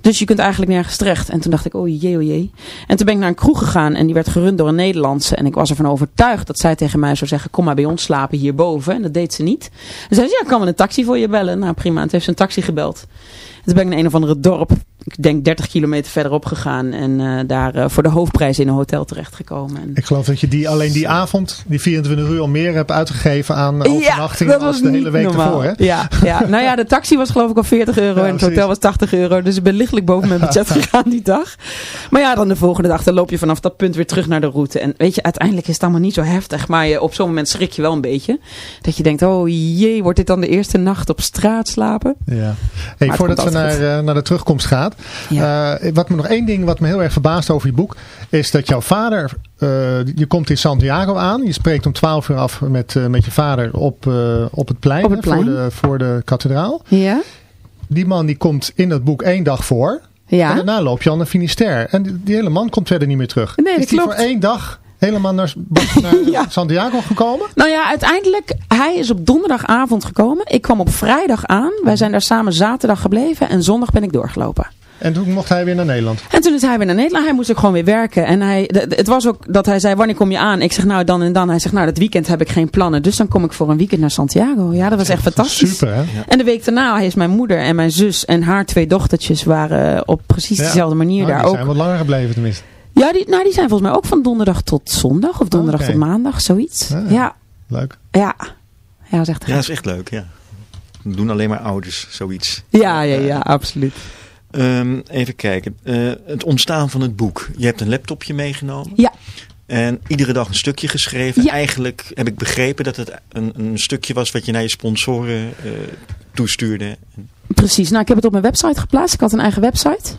Speaker 5: Dus je kunt eigenlijk nergens terecht. En toen dacht ik, oh jee, oh jee. En toen ben ik naar een kroeg gegaan en die werd gerund door een Nederlandse. En ik was ervan overtuigd dat zij tegen mij zou zeggen, kom maar bij ons slapen hierboven. En dat deed ze niet. En zei ze, ja, ik kan wel een taxi voor je bellen. Nou prima, en toen heeft ze een taxi gebeld. Toen ben ik naar een of andere dorp ik denk 30 kilometer verderop gegaan. En eh, daar eh, voor de hoofdprijs in een hotel terechtgekomen. En
Speaker 3: Ik geloof dat je die, alleen die avond, die 24 uur al meer hebt uitgegeven aan overnachtingen
Speaker 5: dat was
Speaker 3: als de hele week
Speaker 5: normaal.
Speaker 3: ervoor. Hè?
Speaker 5: Ja, ja, nou ja, de taxi was geloof ik al 40 euro
Speaker 3: Ja,
Speaker 5: en het
Speaker 3: precies.
Speaker 5: hotel was 80 euro. Dus ik ben lichtelijk boven mijn budget gegaan die dag. Maar ja, dan de volgende dag, dan loop je vanaf dat punt weer terug naar de route. En weet je, uiteindelijk is het allemaal niet zo heftig. Maar je, op zo'n moment schrik je wel een beetje. Dat je denkt, oh jee, wordt dit dan de eerste nacht op straat slapen?
Speaker 3: Ja. Hey, voordat we naar, eh, naar de terugkomst gaan. eh, wat me nog één ding wat me heel erg verbaast over je boek. Is dat jouw vader, eh, je komt in Santiago aan. Je spreekt om 12 uur af met, met je vader op, op het plein.
Speaker 5: Op het
Speaker 3: hè, Voor,
Speaker 5: plein.
Speaker 3: de, voor de kathedraal.
Speaker 5: Ja?
Speaker 3: Die man die komt in het boek één dag voor.
Speaker 5: Ja.
Speaker 3: En daarna loop je al naar Finisterre. En die, die hele man komt verder niet meer terug.
Speaker 5: Nee, dat
Speaker 3: is die
Speaker 5: klopt.
Speaker 3: voor één dag helemaal naar, naar
Speaker 5: Ja.
Speaker 3: Santiago gekomen?
Speaker 5: Nou ja, uiteindelijk, hij is op donderdagavond gekomen. Ik kwam op vrijdag aan. Wij zijn daar samen zaterdag gebleven en zondag ben ik doorgelopen.
Speaker 3: En toen mocht hij weer naar Nederland.
Speaker 5: En toen is hij weer naar Nederland. Hij moest ook gewoon weer werken. En hij, het was ook dat hij zei, wanneer kom je aan? Ik zeg, nou dan en dan. Hij zegt, nou dat weekend heb ik geen plannen. Dus dan kom ik voor een weekend naar Santiago. Ja, dat was echt fantastisch.
Speaker 3: Super hè?
Speaker 5: En de week daarna is mijn moeder en mijn zus en haar twee dochtertjes waren op precies
Speaker 3: Ja.
Speaker 5: dezelfde manier
Speaker 3: Nou,
Speaker 5: daar ook.
Speaker 3: zijn wat langer gebleven tenminste.
Speaker 5: Ja, die, nou, die zijn volgens mij ook van donderdag tot zondag. Of donderdag tot maandag, zoiets.
Speaker 3: Ja.
Speaker 5: Ja,
Speaker 3: Leuk.
Speaker 5: ja. Ja, dat is echt
Speaker 4: Ja, dat is echt leuk, ja. We doen alleen maar ouders, zoiets.
Speaker 5: Ja, ja, ja, absoluut.
Speaker 4: Ehm, even kijken. Eh, het ontstaan van het boek. Je hebt een laptopje meegenomen.
Speaker 5: Ja.
Speaker 4: En iedere dag een stukje geschreven.
Speaker 5: Ja.
Speaker 4: Eigenlijk heb ik begrepen dat het een, een stukje was wat je naar je sponsoren eh, toestuurde.
Speaker 5: Precies. Nou, ik heb het op mijn website geplaatst. Ik had een eigen website.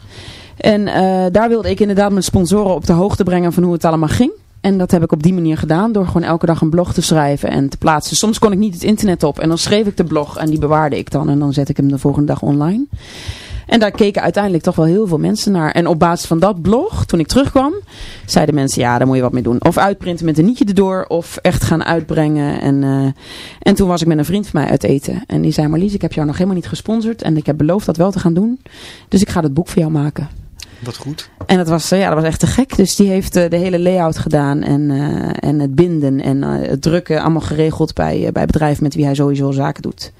Speaker 5: En eh, daar wilde ik inderdaad mijn sponsoren op de hoogte brengen van hoe het allemaal ging. En dat heb ik op die manier gedaan door gewoon elke dag een blog te schrijven en te plaatsen. Soms kon ik niet het internet op en dan schreef ik de blog en die bewaarde ik dan. En dan zet ik hem de volgende dag online. En daar keken uiteindelijk toch wel heel veel mensen naar. En op basis van dat blog, toen ik terugkwam, zeiden mensen, ja, daar moet je wat mee doen. Of uitprinten met een nietje erdoor, of echt gaan uitbrengen. En, eh, en toen was ik met een vriend van mij uit eten. En die zei, Marlies, ik heb jou nog helemaal niet gesponsord. En ik heb beloofd dat wel te gaan doen. Dus ik ga het boek voor jou maken.
Speaker 4: Wat goed.
Speaker 5: En dat was, eh, ja, dat was echt te gek. Dus die heeft eh, de hele layout gedaan. En, eh, en het binden en eh, het drukken. Allemaal geregeld bij, bij bedrijven met wie hij sowieso zaken doet.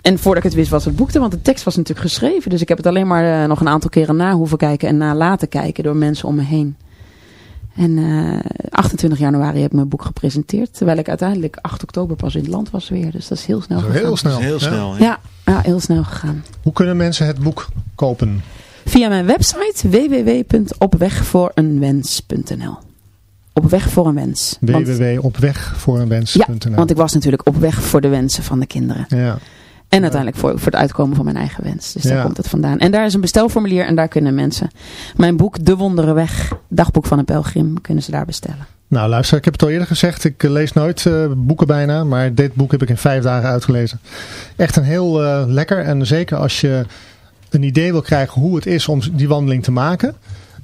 Speaker 5: En voordat ik het wist was het boekte. Want de tekst was natuurlijk geschreven. Dus ik heb het alleen maar nog een aantal keren na hoeven kijken. En na laten kijken door mensen om me heen. En eh 28 januari heb ik mijn boek gepresenteerd. Terwijl ik uiteindelijk 8 oktober pas in het land was weer. Dus dat is heel snel
Speaker 3: Dat is
Speaker 5: gegaan.
Speaker 3: heel snel.
Speaker 4: Heel snel.
Speaker 5: Ja, ja, heel snel gegaan.
Speaker 3: Hoe kunnen mensen het boek kopen?
Speaker 5: Via mijn website www.opwegvoorenwens.nl Op weg voor een wens.
Speaker 3: Www.opwegvoorenwens.nl
Speaker 5: ja, want ik was natuurlijk op weg voor de wensen van de kinderen.
Speaker 3: Ja.
Speaker 5: En uiteindelijk voor, voor het uitkomen van mijn eigen wens. Dus daar
Speaker 3: Ja.
Speaker 5: komt het vandaan. En daar is een bestelformulier en daar kunnen mensen mijn boek De Wondere Weg, dagboek van een pelgrim, kunnen ze daar bestellen.
Speaker 3: Nou luister, ik heb het al eerder gezegd. Ik eh, lees nooit eh, boeken bijna. Maar dit boek heb ik in vijf dagen uitgelezen. Echt een heel eh, lekker. En zeker als je een idee wil krijgen hoe het is om die wandeling te maken.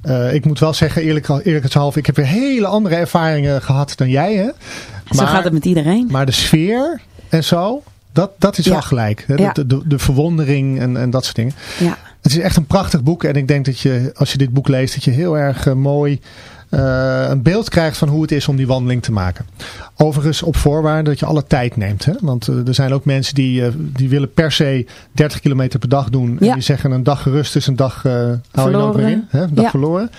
Speaker 3: Eh, ik moet wel zeggen, eerlijk, eerlijkheidshalve, ik heb weer hele andere ervaringen gehad dan jij. Hè?
Speaker 5: Zo gaat het met iedereen.
Speaker 3: Maar de sfeer en zo, dat, dat is
Speaker 5: Ja.
Speaker 3: wel gelijk. Hè?
Speaker 5: Ja.
Speaker 3: De, de, de verwondering en, en dat soort dingen.
Speaker 5: Ja.
Speaker 3: Het is echt een prachtig boek. En ik denk dat je, als je dit boek leest, dat je heel erg eh, mooi een beeld krijgt van hoe het is om die wandeling te maken. Overigens op voorwaarde dat je alle tijd neemt. Hè? Want eh, er zijn ook mensen die, eh, die willen per se 30 kilometer per dag doen. En
Speaker 5: Ja.
Speaker 3: die zeggen een dag gerust is een dag, eh hou je in. Hè? Een dag
Speaker 5: Ja.
Speaker 3: verloren.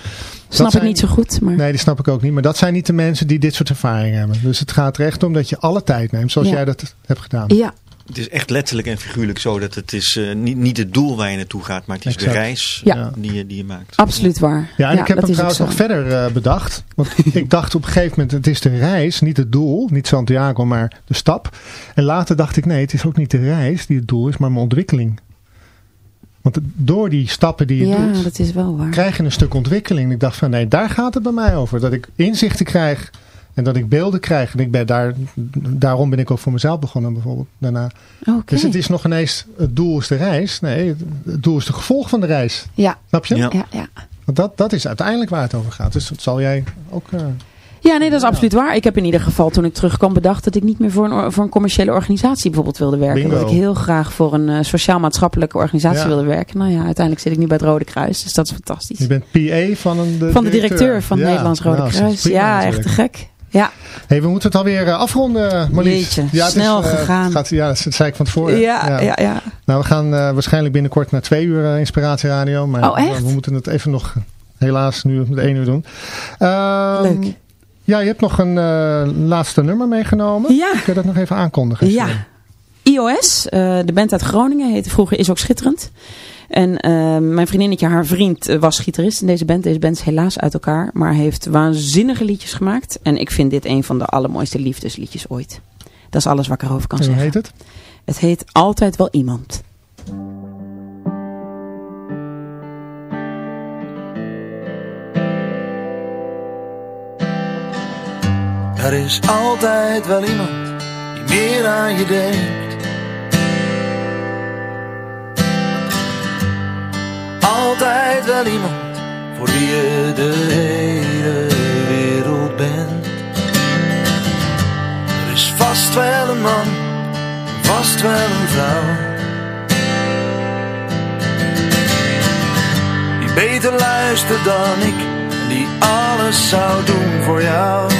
Speaker 5: Snap ik niet zo goed, maar
Speaker 3: Nee, die snap ik ook niet. Maar dat zijn niet de mensen die dit soort ervaringen hebben. Dus het gaat er echt om dat je alle tijd neemt. Zoals
Speaker 5: Ja.
Speaker 3: jij dat hebt gedaan.
Speaker 5: ja,
Speaker 4: Het is echt letterlijk en figuurlijk zo dat het is eh, niet, niet het doel waar je naartoe gaat, maar het is
Speaker 3: Exact.
Speaker 4: de reis
Speaker 5: Ja.
Speaker 4: die, je, die je maakt.
Speaker 5: absoluut waar.
Speaker 3: Ja, en ik heb hem trouwens nog verder eh, bedacht. Want ik dacht op een gegeven moment, het is de reis, niet het doel. Niet Santiago, maar de stap. En later dacht ik, nee, het is ook niet de reis die het doel is, maar mijn ontwikkeling. Want door die stappen die je
Speaker 5: Ja,
Speaker 3: doet,
Speaker 5: dat is wel waar.
Speaker 3: krijg je een stuk ontwikkeling. En ik dacht van, nee, daar gaat het bij mij over. Dat ik inzichten krijg en dat ik beelden krijg. En ik ben daar, daarom ben ik ook voor mezelf begonnen bijvoorbeeld daarna. Dus het is nog ineens, het doel is de reis. Nee, het doel is de gevolg van de reis.
Speaker 5: Ja,
Speaker 3: Snap je?
Speaker 4: Ja.
Speaker 5: ja, ja.
Speaker 3: Want dat, dat is uiteindelijk waar het over gaat. Dus dat zal jij ook... eh,
Speaker 5: Ja, nee, dat is absoluut waar. Ik heb in ieder geval toen ik terugkwam bedacht dat ik niet meer voor een, or- voor een commerciële organisatie bijvoorbeeld wilde werken.
Speaker 3: Bingo.
Speaker 5: Dat ik heel graag voor een eh, sociaal-maatschappelijke organisatie
Speaker 3: Ja.
Speaker 5: wilde werken. Nou ja, uiteindelijk zit ik nu bij het Rode Kruis, dus dat is fantastisch.
Speaker 3: je bent PA van een de
Speaker 5: van de directeur van het
Speaker 3: Ja,
Speaker 5: Nederlands Rode
Speaker 3: nou,
Speaker 5: Kruis.
Speaker 3: prima
Speaker 5: Ja, echt te gek. Ja.
Speaker 3: Hey, we moeten het alweer uh, afronden, Marlies.
Speaker 5: Jeetje,
Speaker 3: ja, het
Speaker 5: snel
Speaker 3: is, uh,
Speaker 5: gegaan.
Speaker 3: Gaat, ja, dat zei ik van tevoren.
Speaker 5: Ja, ja, ja. ja.
Speaker 3: Nou, we gaan uh, waarschijnlijk binnenkort naar twee uur inspiratieradio. Maar
Speaker 5: oh, echt?
Speaker 3: we moeten het even nog, helaas, nu met één uur doen.
Speaker 5: Ehm,
Speaker 3: Leuk. Ja, je hebt nog een laatste nummer meegenomen.
Speaker 5: Ja.
Speaker 3: Kun je dat nog even aankondigen?
Speaker 5: Ja. IOS, de band uit Groningen, heette vroeger Is Ook Schitterend. En uh, mijn vriendinnetje, haar vriend, was gitarist in deze band. Deze band is helaas uit elkaar, maar heeft waanzinnige liedjes gemaakt. En ik vind dit een van de allermooiste liefdesliedjes ooit. Dat is alles wat ik erover kan
Speaker 3: en
Speaker 5: zeggen.
Speaker 3: Hoe heet het?
Speaker 5: Het heet Altijd Wel Iemand.
Speaker 10: Er is altijd wel iemand die meer aan je denkt. Altijd wel iemand voor wie je de hele wereld bent. Er is vast wel een man, vast wel een vrouw. Die beter luistert dan ik die alles zou doen voor jou.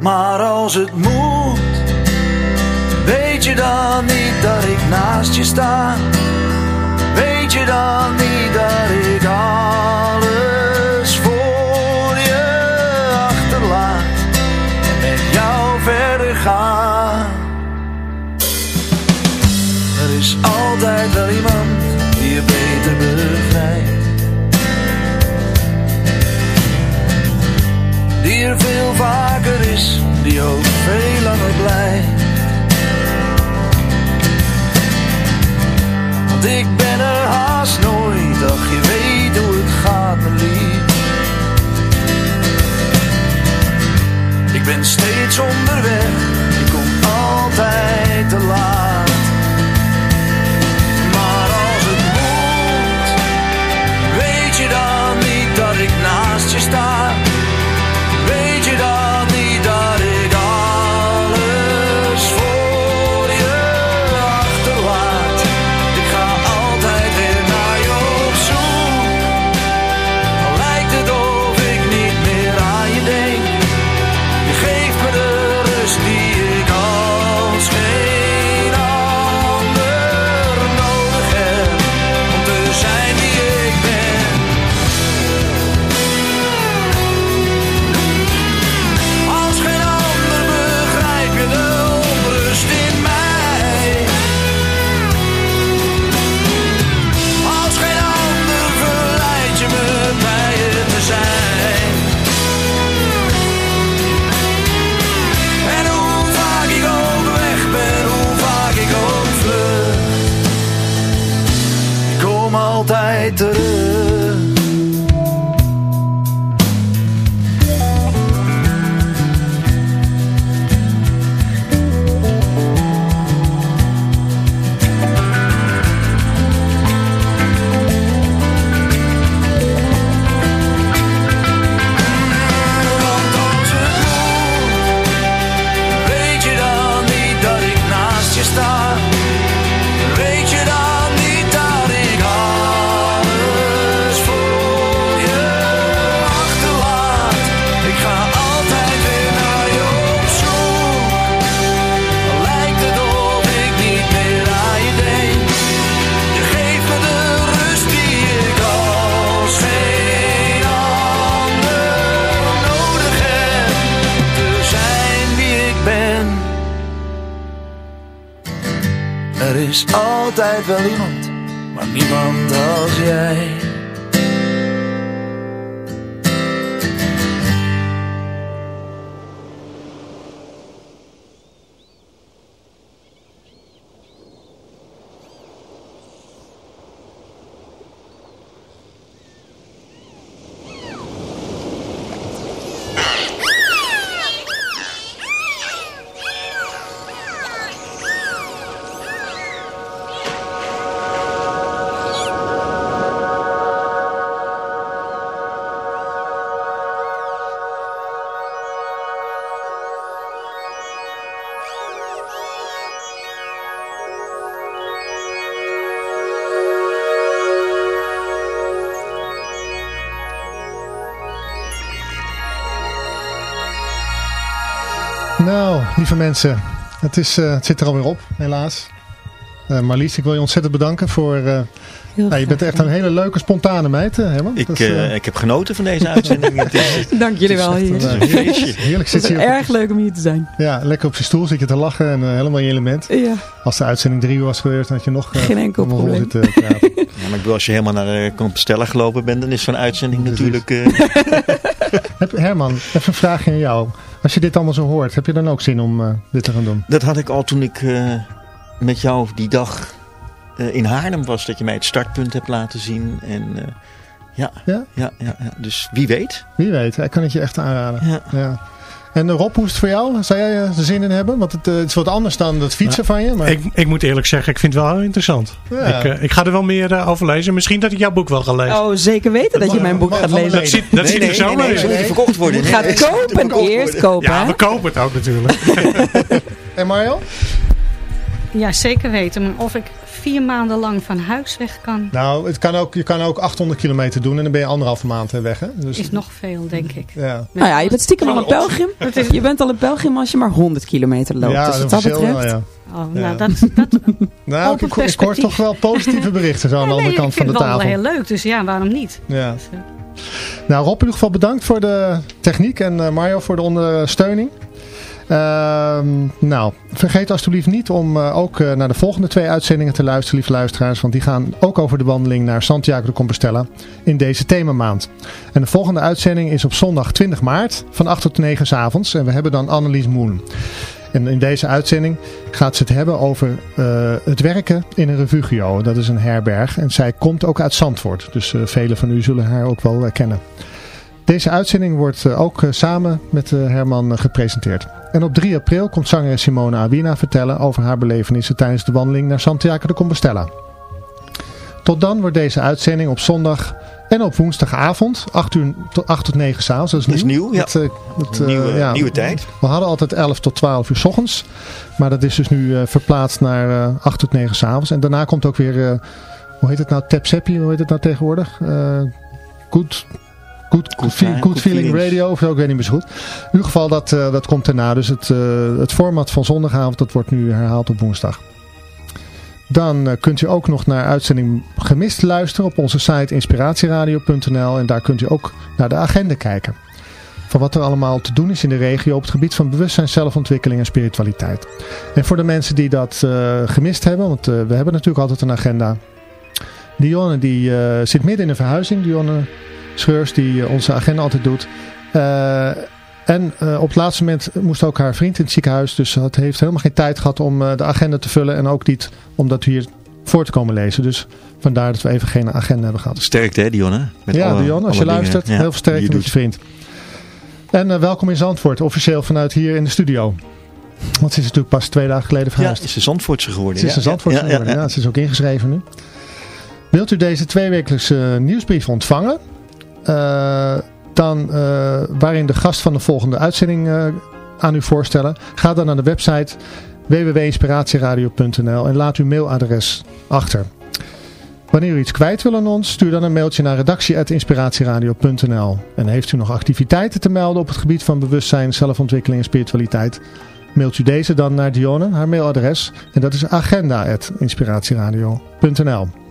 Speaker 10: Maar als het moet, weet je dan niet dat ik naast je sta? Je dan niet dat ik alles voor je achterlaat en met jou verder ga? Er is altijd wel iemand die je beter begrijpt. Die er veel vaker is, die ook veel langer blijft. Want ik ben er haast nooit, ach je weet hoe het gaat mijn lief. Ik ben steeds onderweg, ik kom altijd te laat.
Speaker 3: Nou, lieve mensen, het, is, uh, het zit er alweer op, helaas. Uh, Marlies, ik wil je ontzettend bedanken voor... Uh, nou, je bent echt een hele leuke, spontane meid, Herman.
Speaker 4: Ik, is, uh, ik heb genoten van deze uitzending.
Speaker 5: Dank jullie wel.
Speaker 4: Het is een feestje.
Speaker 3: Heerlijk zit hier
Speaker 5: erg leuk om hier te zijn.
Speaker 3: Ja, lekker op je stoel zit je te lachen en helemaal in je element.
Speaker 5: Ja.
Speaker 3: Als de uitzending drie uur was geweest, dan had je nog
Speaker 5: Geen enkel probleem.
Speaker 3: rol zitten praten.
Speaker 4: ja, maar ik bedoel, als je helemaal naar de Compostela gelopen bent, dan is zo'n uitzending natuurlijk...
Speaker 3: Herman, even een vraagje aan jou. Als je dit allemaal zo hoort, heb je dan ook zin om uh, dit te gaan doen?
Speaker 4: Dat had ik al toen ik uh, met jou die dag uh, in Haarlem was. Dat je mij het startpunt hebt laten zien. En ja,
Speaker 3: ja?
Speaker 4: Ja, ja, ja, dus wie weet.
Speaker 3: Wie weet, ik kan het je echt aanraden.
Speaker 4: Ja.
Speaker 3: ja. En Rob, hoe is het voor jou? Zou jij er zin in hebben? Want het, het, is wat anders dan het fietsen nou, van je. Maar...
Speaker 11: Ik, ik moet eerlijk zeggen, ik vind het wel heel interessant.
Speaker 3: Ja.
Speaker 11: Ik, ik, ga er wel meer over lezen. Misschien dat ik jouw boek wel ga lezen.
Speaker 5: Oh, zeker weten dat je mijn boek gaat lezen.
Speaker 11: Dat ziet, dat
Speaker 4: nee,
Speaker 11: ziet
Speaker 4: nee,
Speaker 11: er zo
Speaker 4: nee, nee, moeten verkocht worden.
Speaker 5: Je gaat kopen, eerst kopen.
Speaker 11: Ja, we kopen het ook natuurlijk.
Speaker 3: en Mario?
Speaker 9: Ja, zeker weten. Maar of ik vier maanden lang van huis weg kan.
Speaker 3: Nou, het kan ook, je kan ook 800 kilometer doen en dan ben je anderhalve maand weg. Hè? Dus,
Speaker 9: is nog veel, denk ik.
Speaker 3: Ja.
Speaker 5: Nou ja, je bent stiekem al een pelgrim. Je bent al een pelgrim als je maar 100 kilometer loopt.
Speaker 3: Ja,
Speaker 5: dus wat
Speaker 3: dat
Speaker 5: betreft.
Speaker 3: wel, ja.
Speaker 9: Oh, nou,
Speaker 3: Ja.
Speaker 9: dat, dat,
Speaker 3: Nou, ik, ik, ik hoor toch wel positieve berichten zo aan de
Speaker 9: nee,
Speaker 3: andere kant
Speaker 9: ik
Speaker 3: van de
Speaker 9: vind het
Speaker 3: tafel.
Speaker 9: wel heel leuk, dus ja, waarom niet?
Speaker 3: Ja.
Speaker 9: Dus, eh,
Speaker 3: Nou, Rob in ieder geval bedankt voor de techniek en eh, Mario voor de ondersteuning. Ehm, nou, vergeet alsjeblieft niet om eh, ook eh, naar de volgende twee uitzendingen te luisteren, lieve luisteraars. Want die gaan ook over de wandeling naar Santiago de Compostela in deze themamaand. En de volgende uitzending is op zondag 20 maart van 8 tot 9 s avonds. En we hebben dan Annelies Moon. En in deze uitzending gaat ze het hebben over eh, het werken in een refugio. Dat is een herberg. En zij komt ook uit Zandvoort. Dus uh, velen van u zullen haar ook wel kennen. Deze uitzending wordt uh, ook samen met Herman gepresenteerd. En op 3 april komt zangeres Simone Awina vertellen over haar belevenissen tijdens de wandeling naar Santiago de Compostela. Tot dan wordt deze uitzending op zondag en op woensdagavond, 8, uur, tot 8 tot 9 s'avonds. Dat is
Speaker 4: Dat is
Speaker 3: nieuw.
Speaker 4: nieuw, ja. Nieuwe,
Speaker 3: ja.
Speaker 4: nieuwe tijd.
Speaker 3: We hadden altijd 11 tot 12 uur s ochtends. Maar dat is dus nu verplaatst naar uh, 8 tot 9 s'avonds. En daarna komt ook weer, hoe heet het nou, Tapseppi, hoe heet het nou tegenwoordig? Good, good, good, fe good, Feeling. Radio, of zo, ik weet niet meer zo goed. In ieder geval, dat, dat komt daarna. Dus het, het format van zondagavond, dat wordt nu herhaald op woensdag. Dan uh, kunt u ook nog naar uitzending Gemist luisteren op onze site inspiratieradio.nl en daar kunt u ook naar de agenda kijken. Van wat er allemaal te doen is in de regio op het gebied van bewustzijn, zelfontwikkeling en spiritualiteit. En voor de mensen die dat gemist hebben, want we hebben natuurlijk altijd een agenda. Dionne die zit midden in een verhuizing, Dionne Scheurs die onze agenda altijd doet. En uh, op het laatste moment moest ook haar vriend in het ziekenhuis. Dus het heeft helemaal geen tijd gehad om de agenda te vullen. En ook niet om dat hier voor te komen lezen. Dus vandaar dat we even geen agenda hebben gehad.
Speaker 4: Sterkte hè Dionne?
Speaker 3: Met ja alle, Dionne, als je luistert.
Speaker 4: Ja,
Speaker 3: heel veel sterkte je met je vriend. En uh, welkom in Zandvoort. Officieel vanuit hier in de studio. Want ze is natuurlijk pas twee dagen geleden verhuisd.
Speaker 4: Ja, is ze Zandvoortse geworden.
Speaker 3: Ze is een Zandvoortse ja, geworden, ja, ja. Ze is ook ingeschreven nu. Wilt u deze tweewekelijkse nieuwsbrief ontvangen? Dan, uh, waarin de gast van de volgende uitzending uh, aan u voorstellen. Ga dan naar de website www.inspiratieradio.nl en laat uw mailadres achter. Wanneer u iets kwijt wil aan ons, stuur dan een mailtje naar redactie.inspiratieradio.nl En heeft u nog activiteiten te melden op het gebied van bewustzijn, zelfontwikkeling en spiritualiteit, mailt u deze dan naar Dionne, haar mailadres. En dat is agenda.inspiratieradio.nl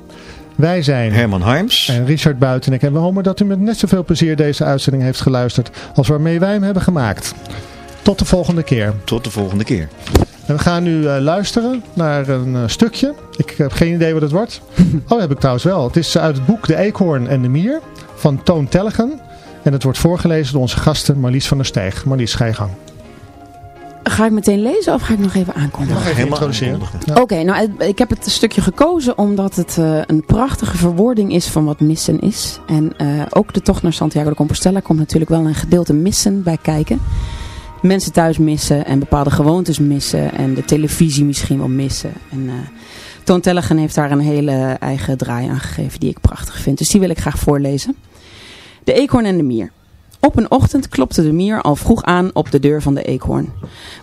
Speaker 3: wij zijn
Speaker 4: Herman Harms
Speaker 3: en Richard Buitenek en we hopen dat u met net zoveel plezier deze uitzending heeft geluisterd als waarmee wij hem hebben gemaakt. Tot de volgende keer.
Speaker 4: Tot de volgende keer.
Speaker 3: En we gaan nu uh, luisteren naar een uh, stukje. Ik heb geen idee wat het wordt. Oh, heb ik trouwens wel. Het is uit het boek De Eekhoorn en de Mier van Toon Tellegen. En het wordt voorgelezen door onze gasten Marlies van der Steeg. Marlies, ga je gang.
Speaker 5: Ga ik meteen lezen of ga ik nog even aankondigen?
Speaker 3: Nog even introduceren.
Speaker 5: Ja. Oké, okay, nou ik heb het stukje gekozen omdat het uh, een prachtige verwoording is van wat missen is. En uh, ook de tocht naar Santiago de Compostela komt natuurlijk wel een gedeelte missen bij kijken. Mensen thuis missen en bepaalde gewoontes missen en de televisie misschien wel missen. En uh, Toon Tellegen heeft daar een hele eigen draai aan gegeven die ik prachtig vind. Dus die wil ik graag voorlezen. De eekhoorn en de mier. Op een ochtend klopte de mier al vroeg aan op de deur van de eekhoorn.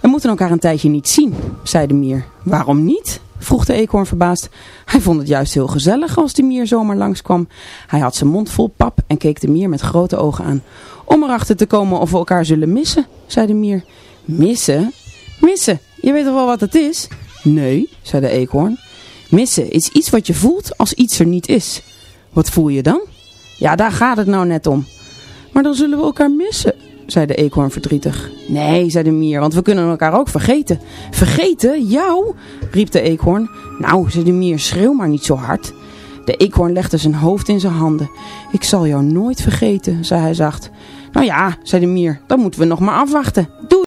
Speaker 5: We moeten elkaar een tijdje niet zien, zei de mier. Waarom niet? vroeg de eekhoorn verbaasd. Hij vond het juist heel gezellig als de mier zomaar langskwam. Hij had zijn mond vol pap en keek de mier met grote ogen aan. Om erachter te komen of we elkaar zullen missen, zei de mier. Missen? Missen, je weet toch wel wat het is? Nee, zei de eekhoorn. Missen is iets wat je voelt als iets er niet is. Wat voel je dan? Ja, daar gaat het nou net om. Maar dan zullen we elkaar missen, zei de eekhoorn verdrietig. Nee, zei de mier, want we kunnen elkaar ook vergeten. Vergeten? Jou? riep de eekhoorn. Nou, zei de mier, schreeuw maar niet zo hard. De eekhoorn legde zijn hoofd in zijn handen. Ik zal jou nooit vergeten, zei hij zacht. Nou ja, zei de mier, dan moeten we nog maar afwachten.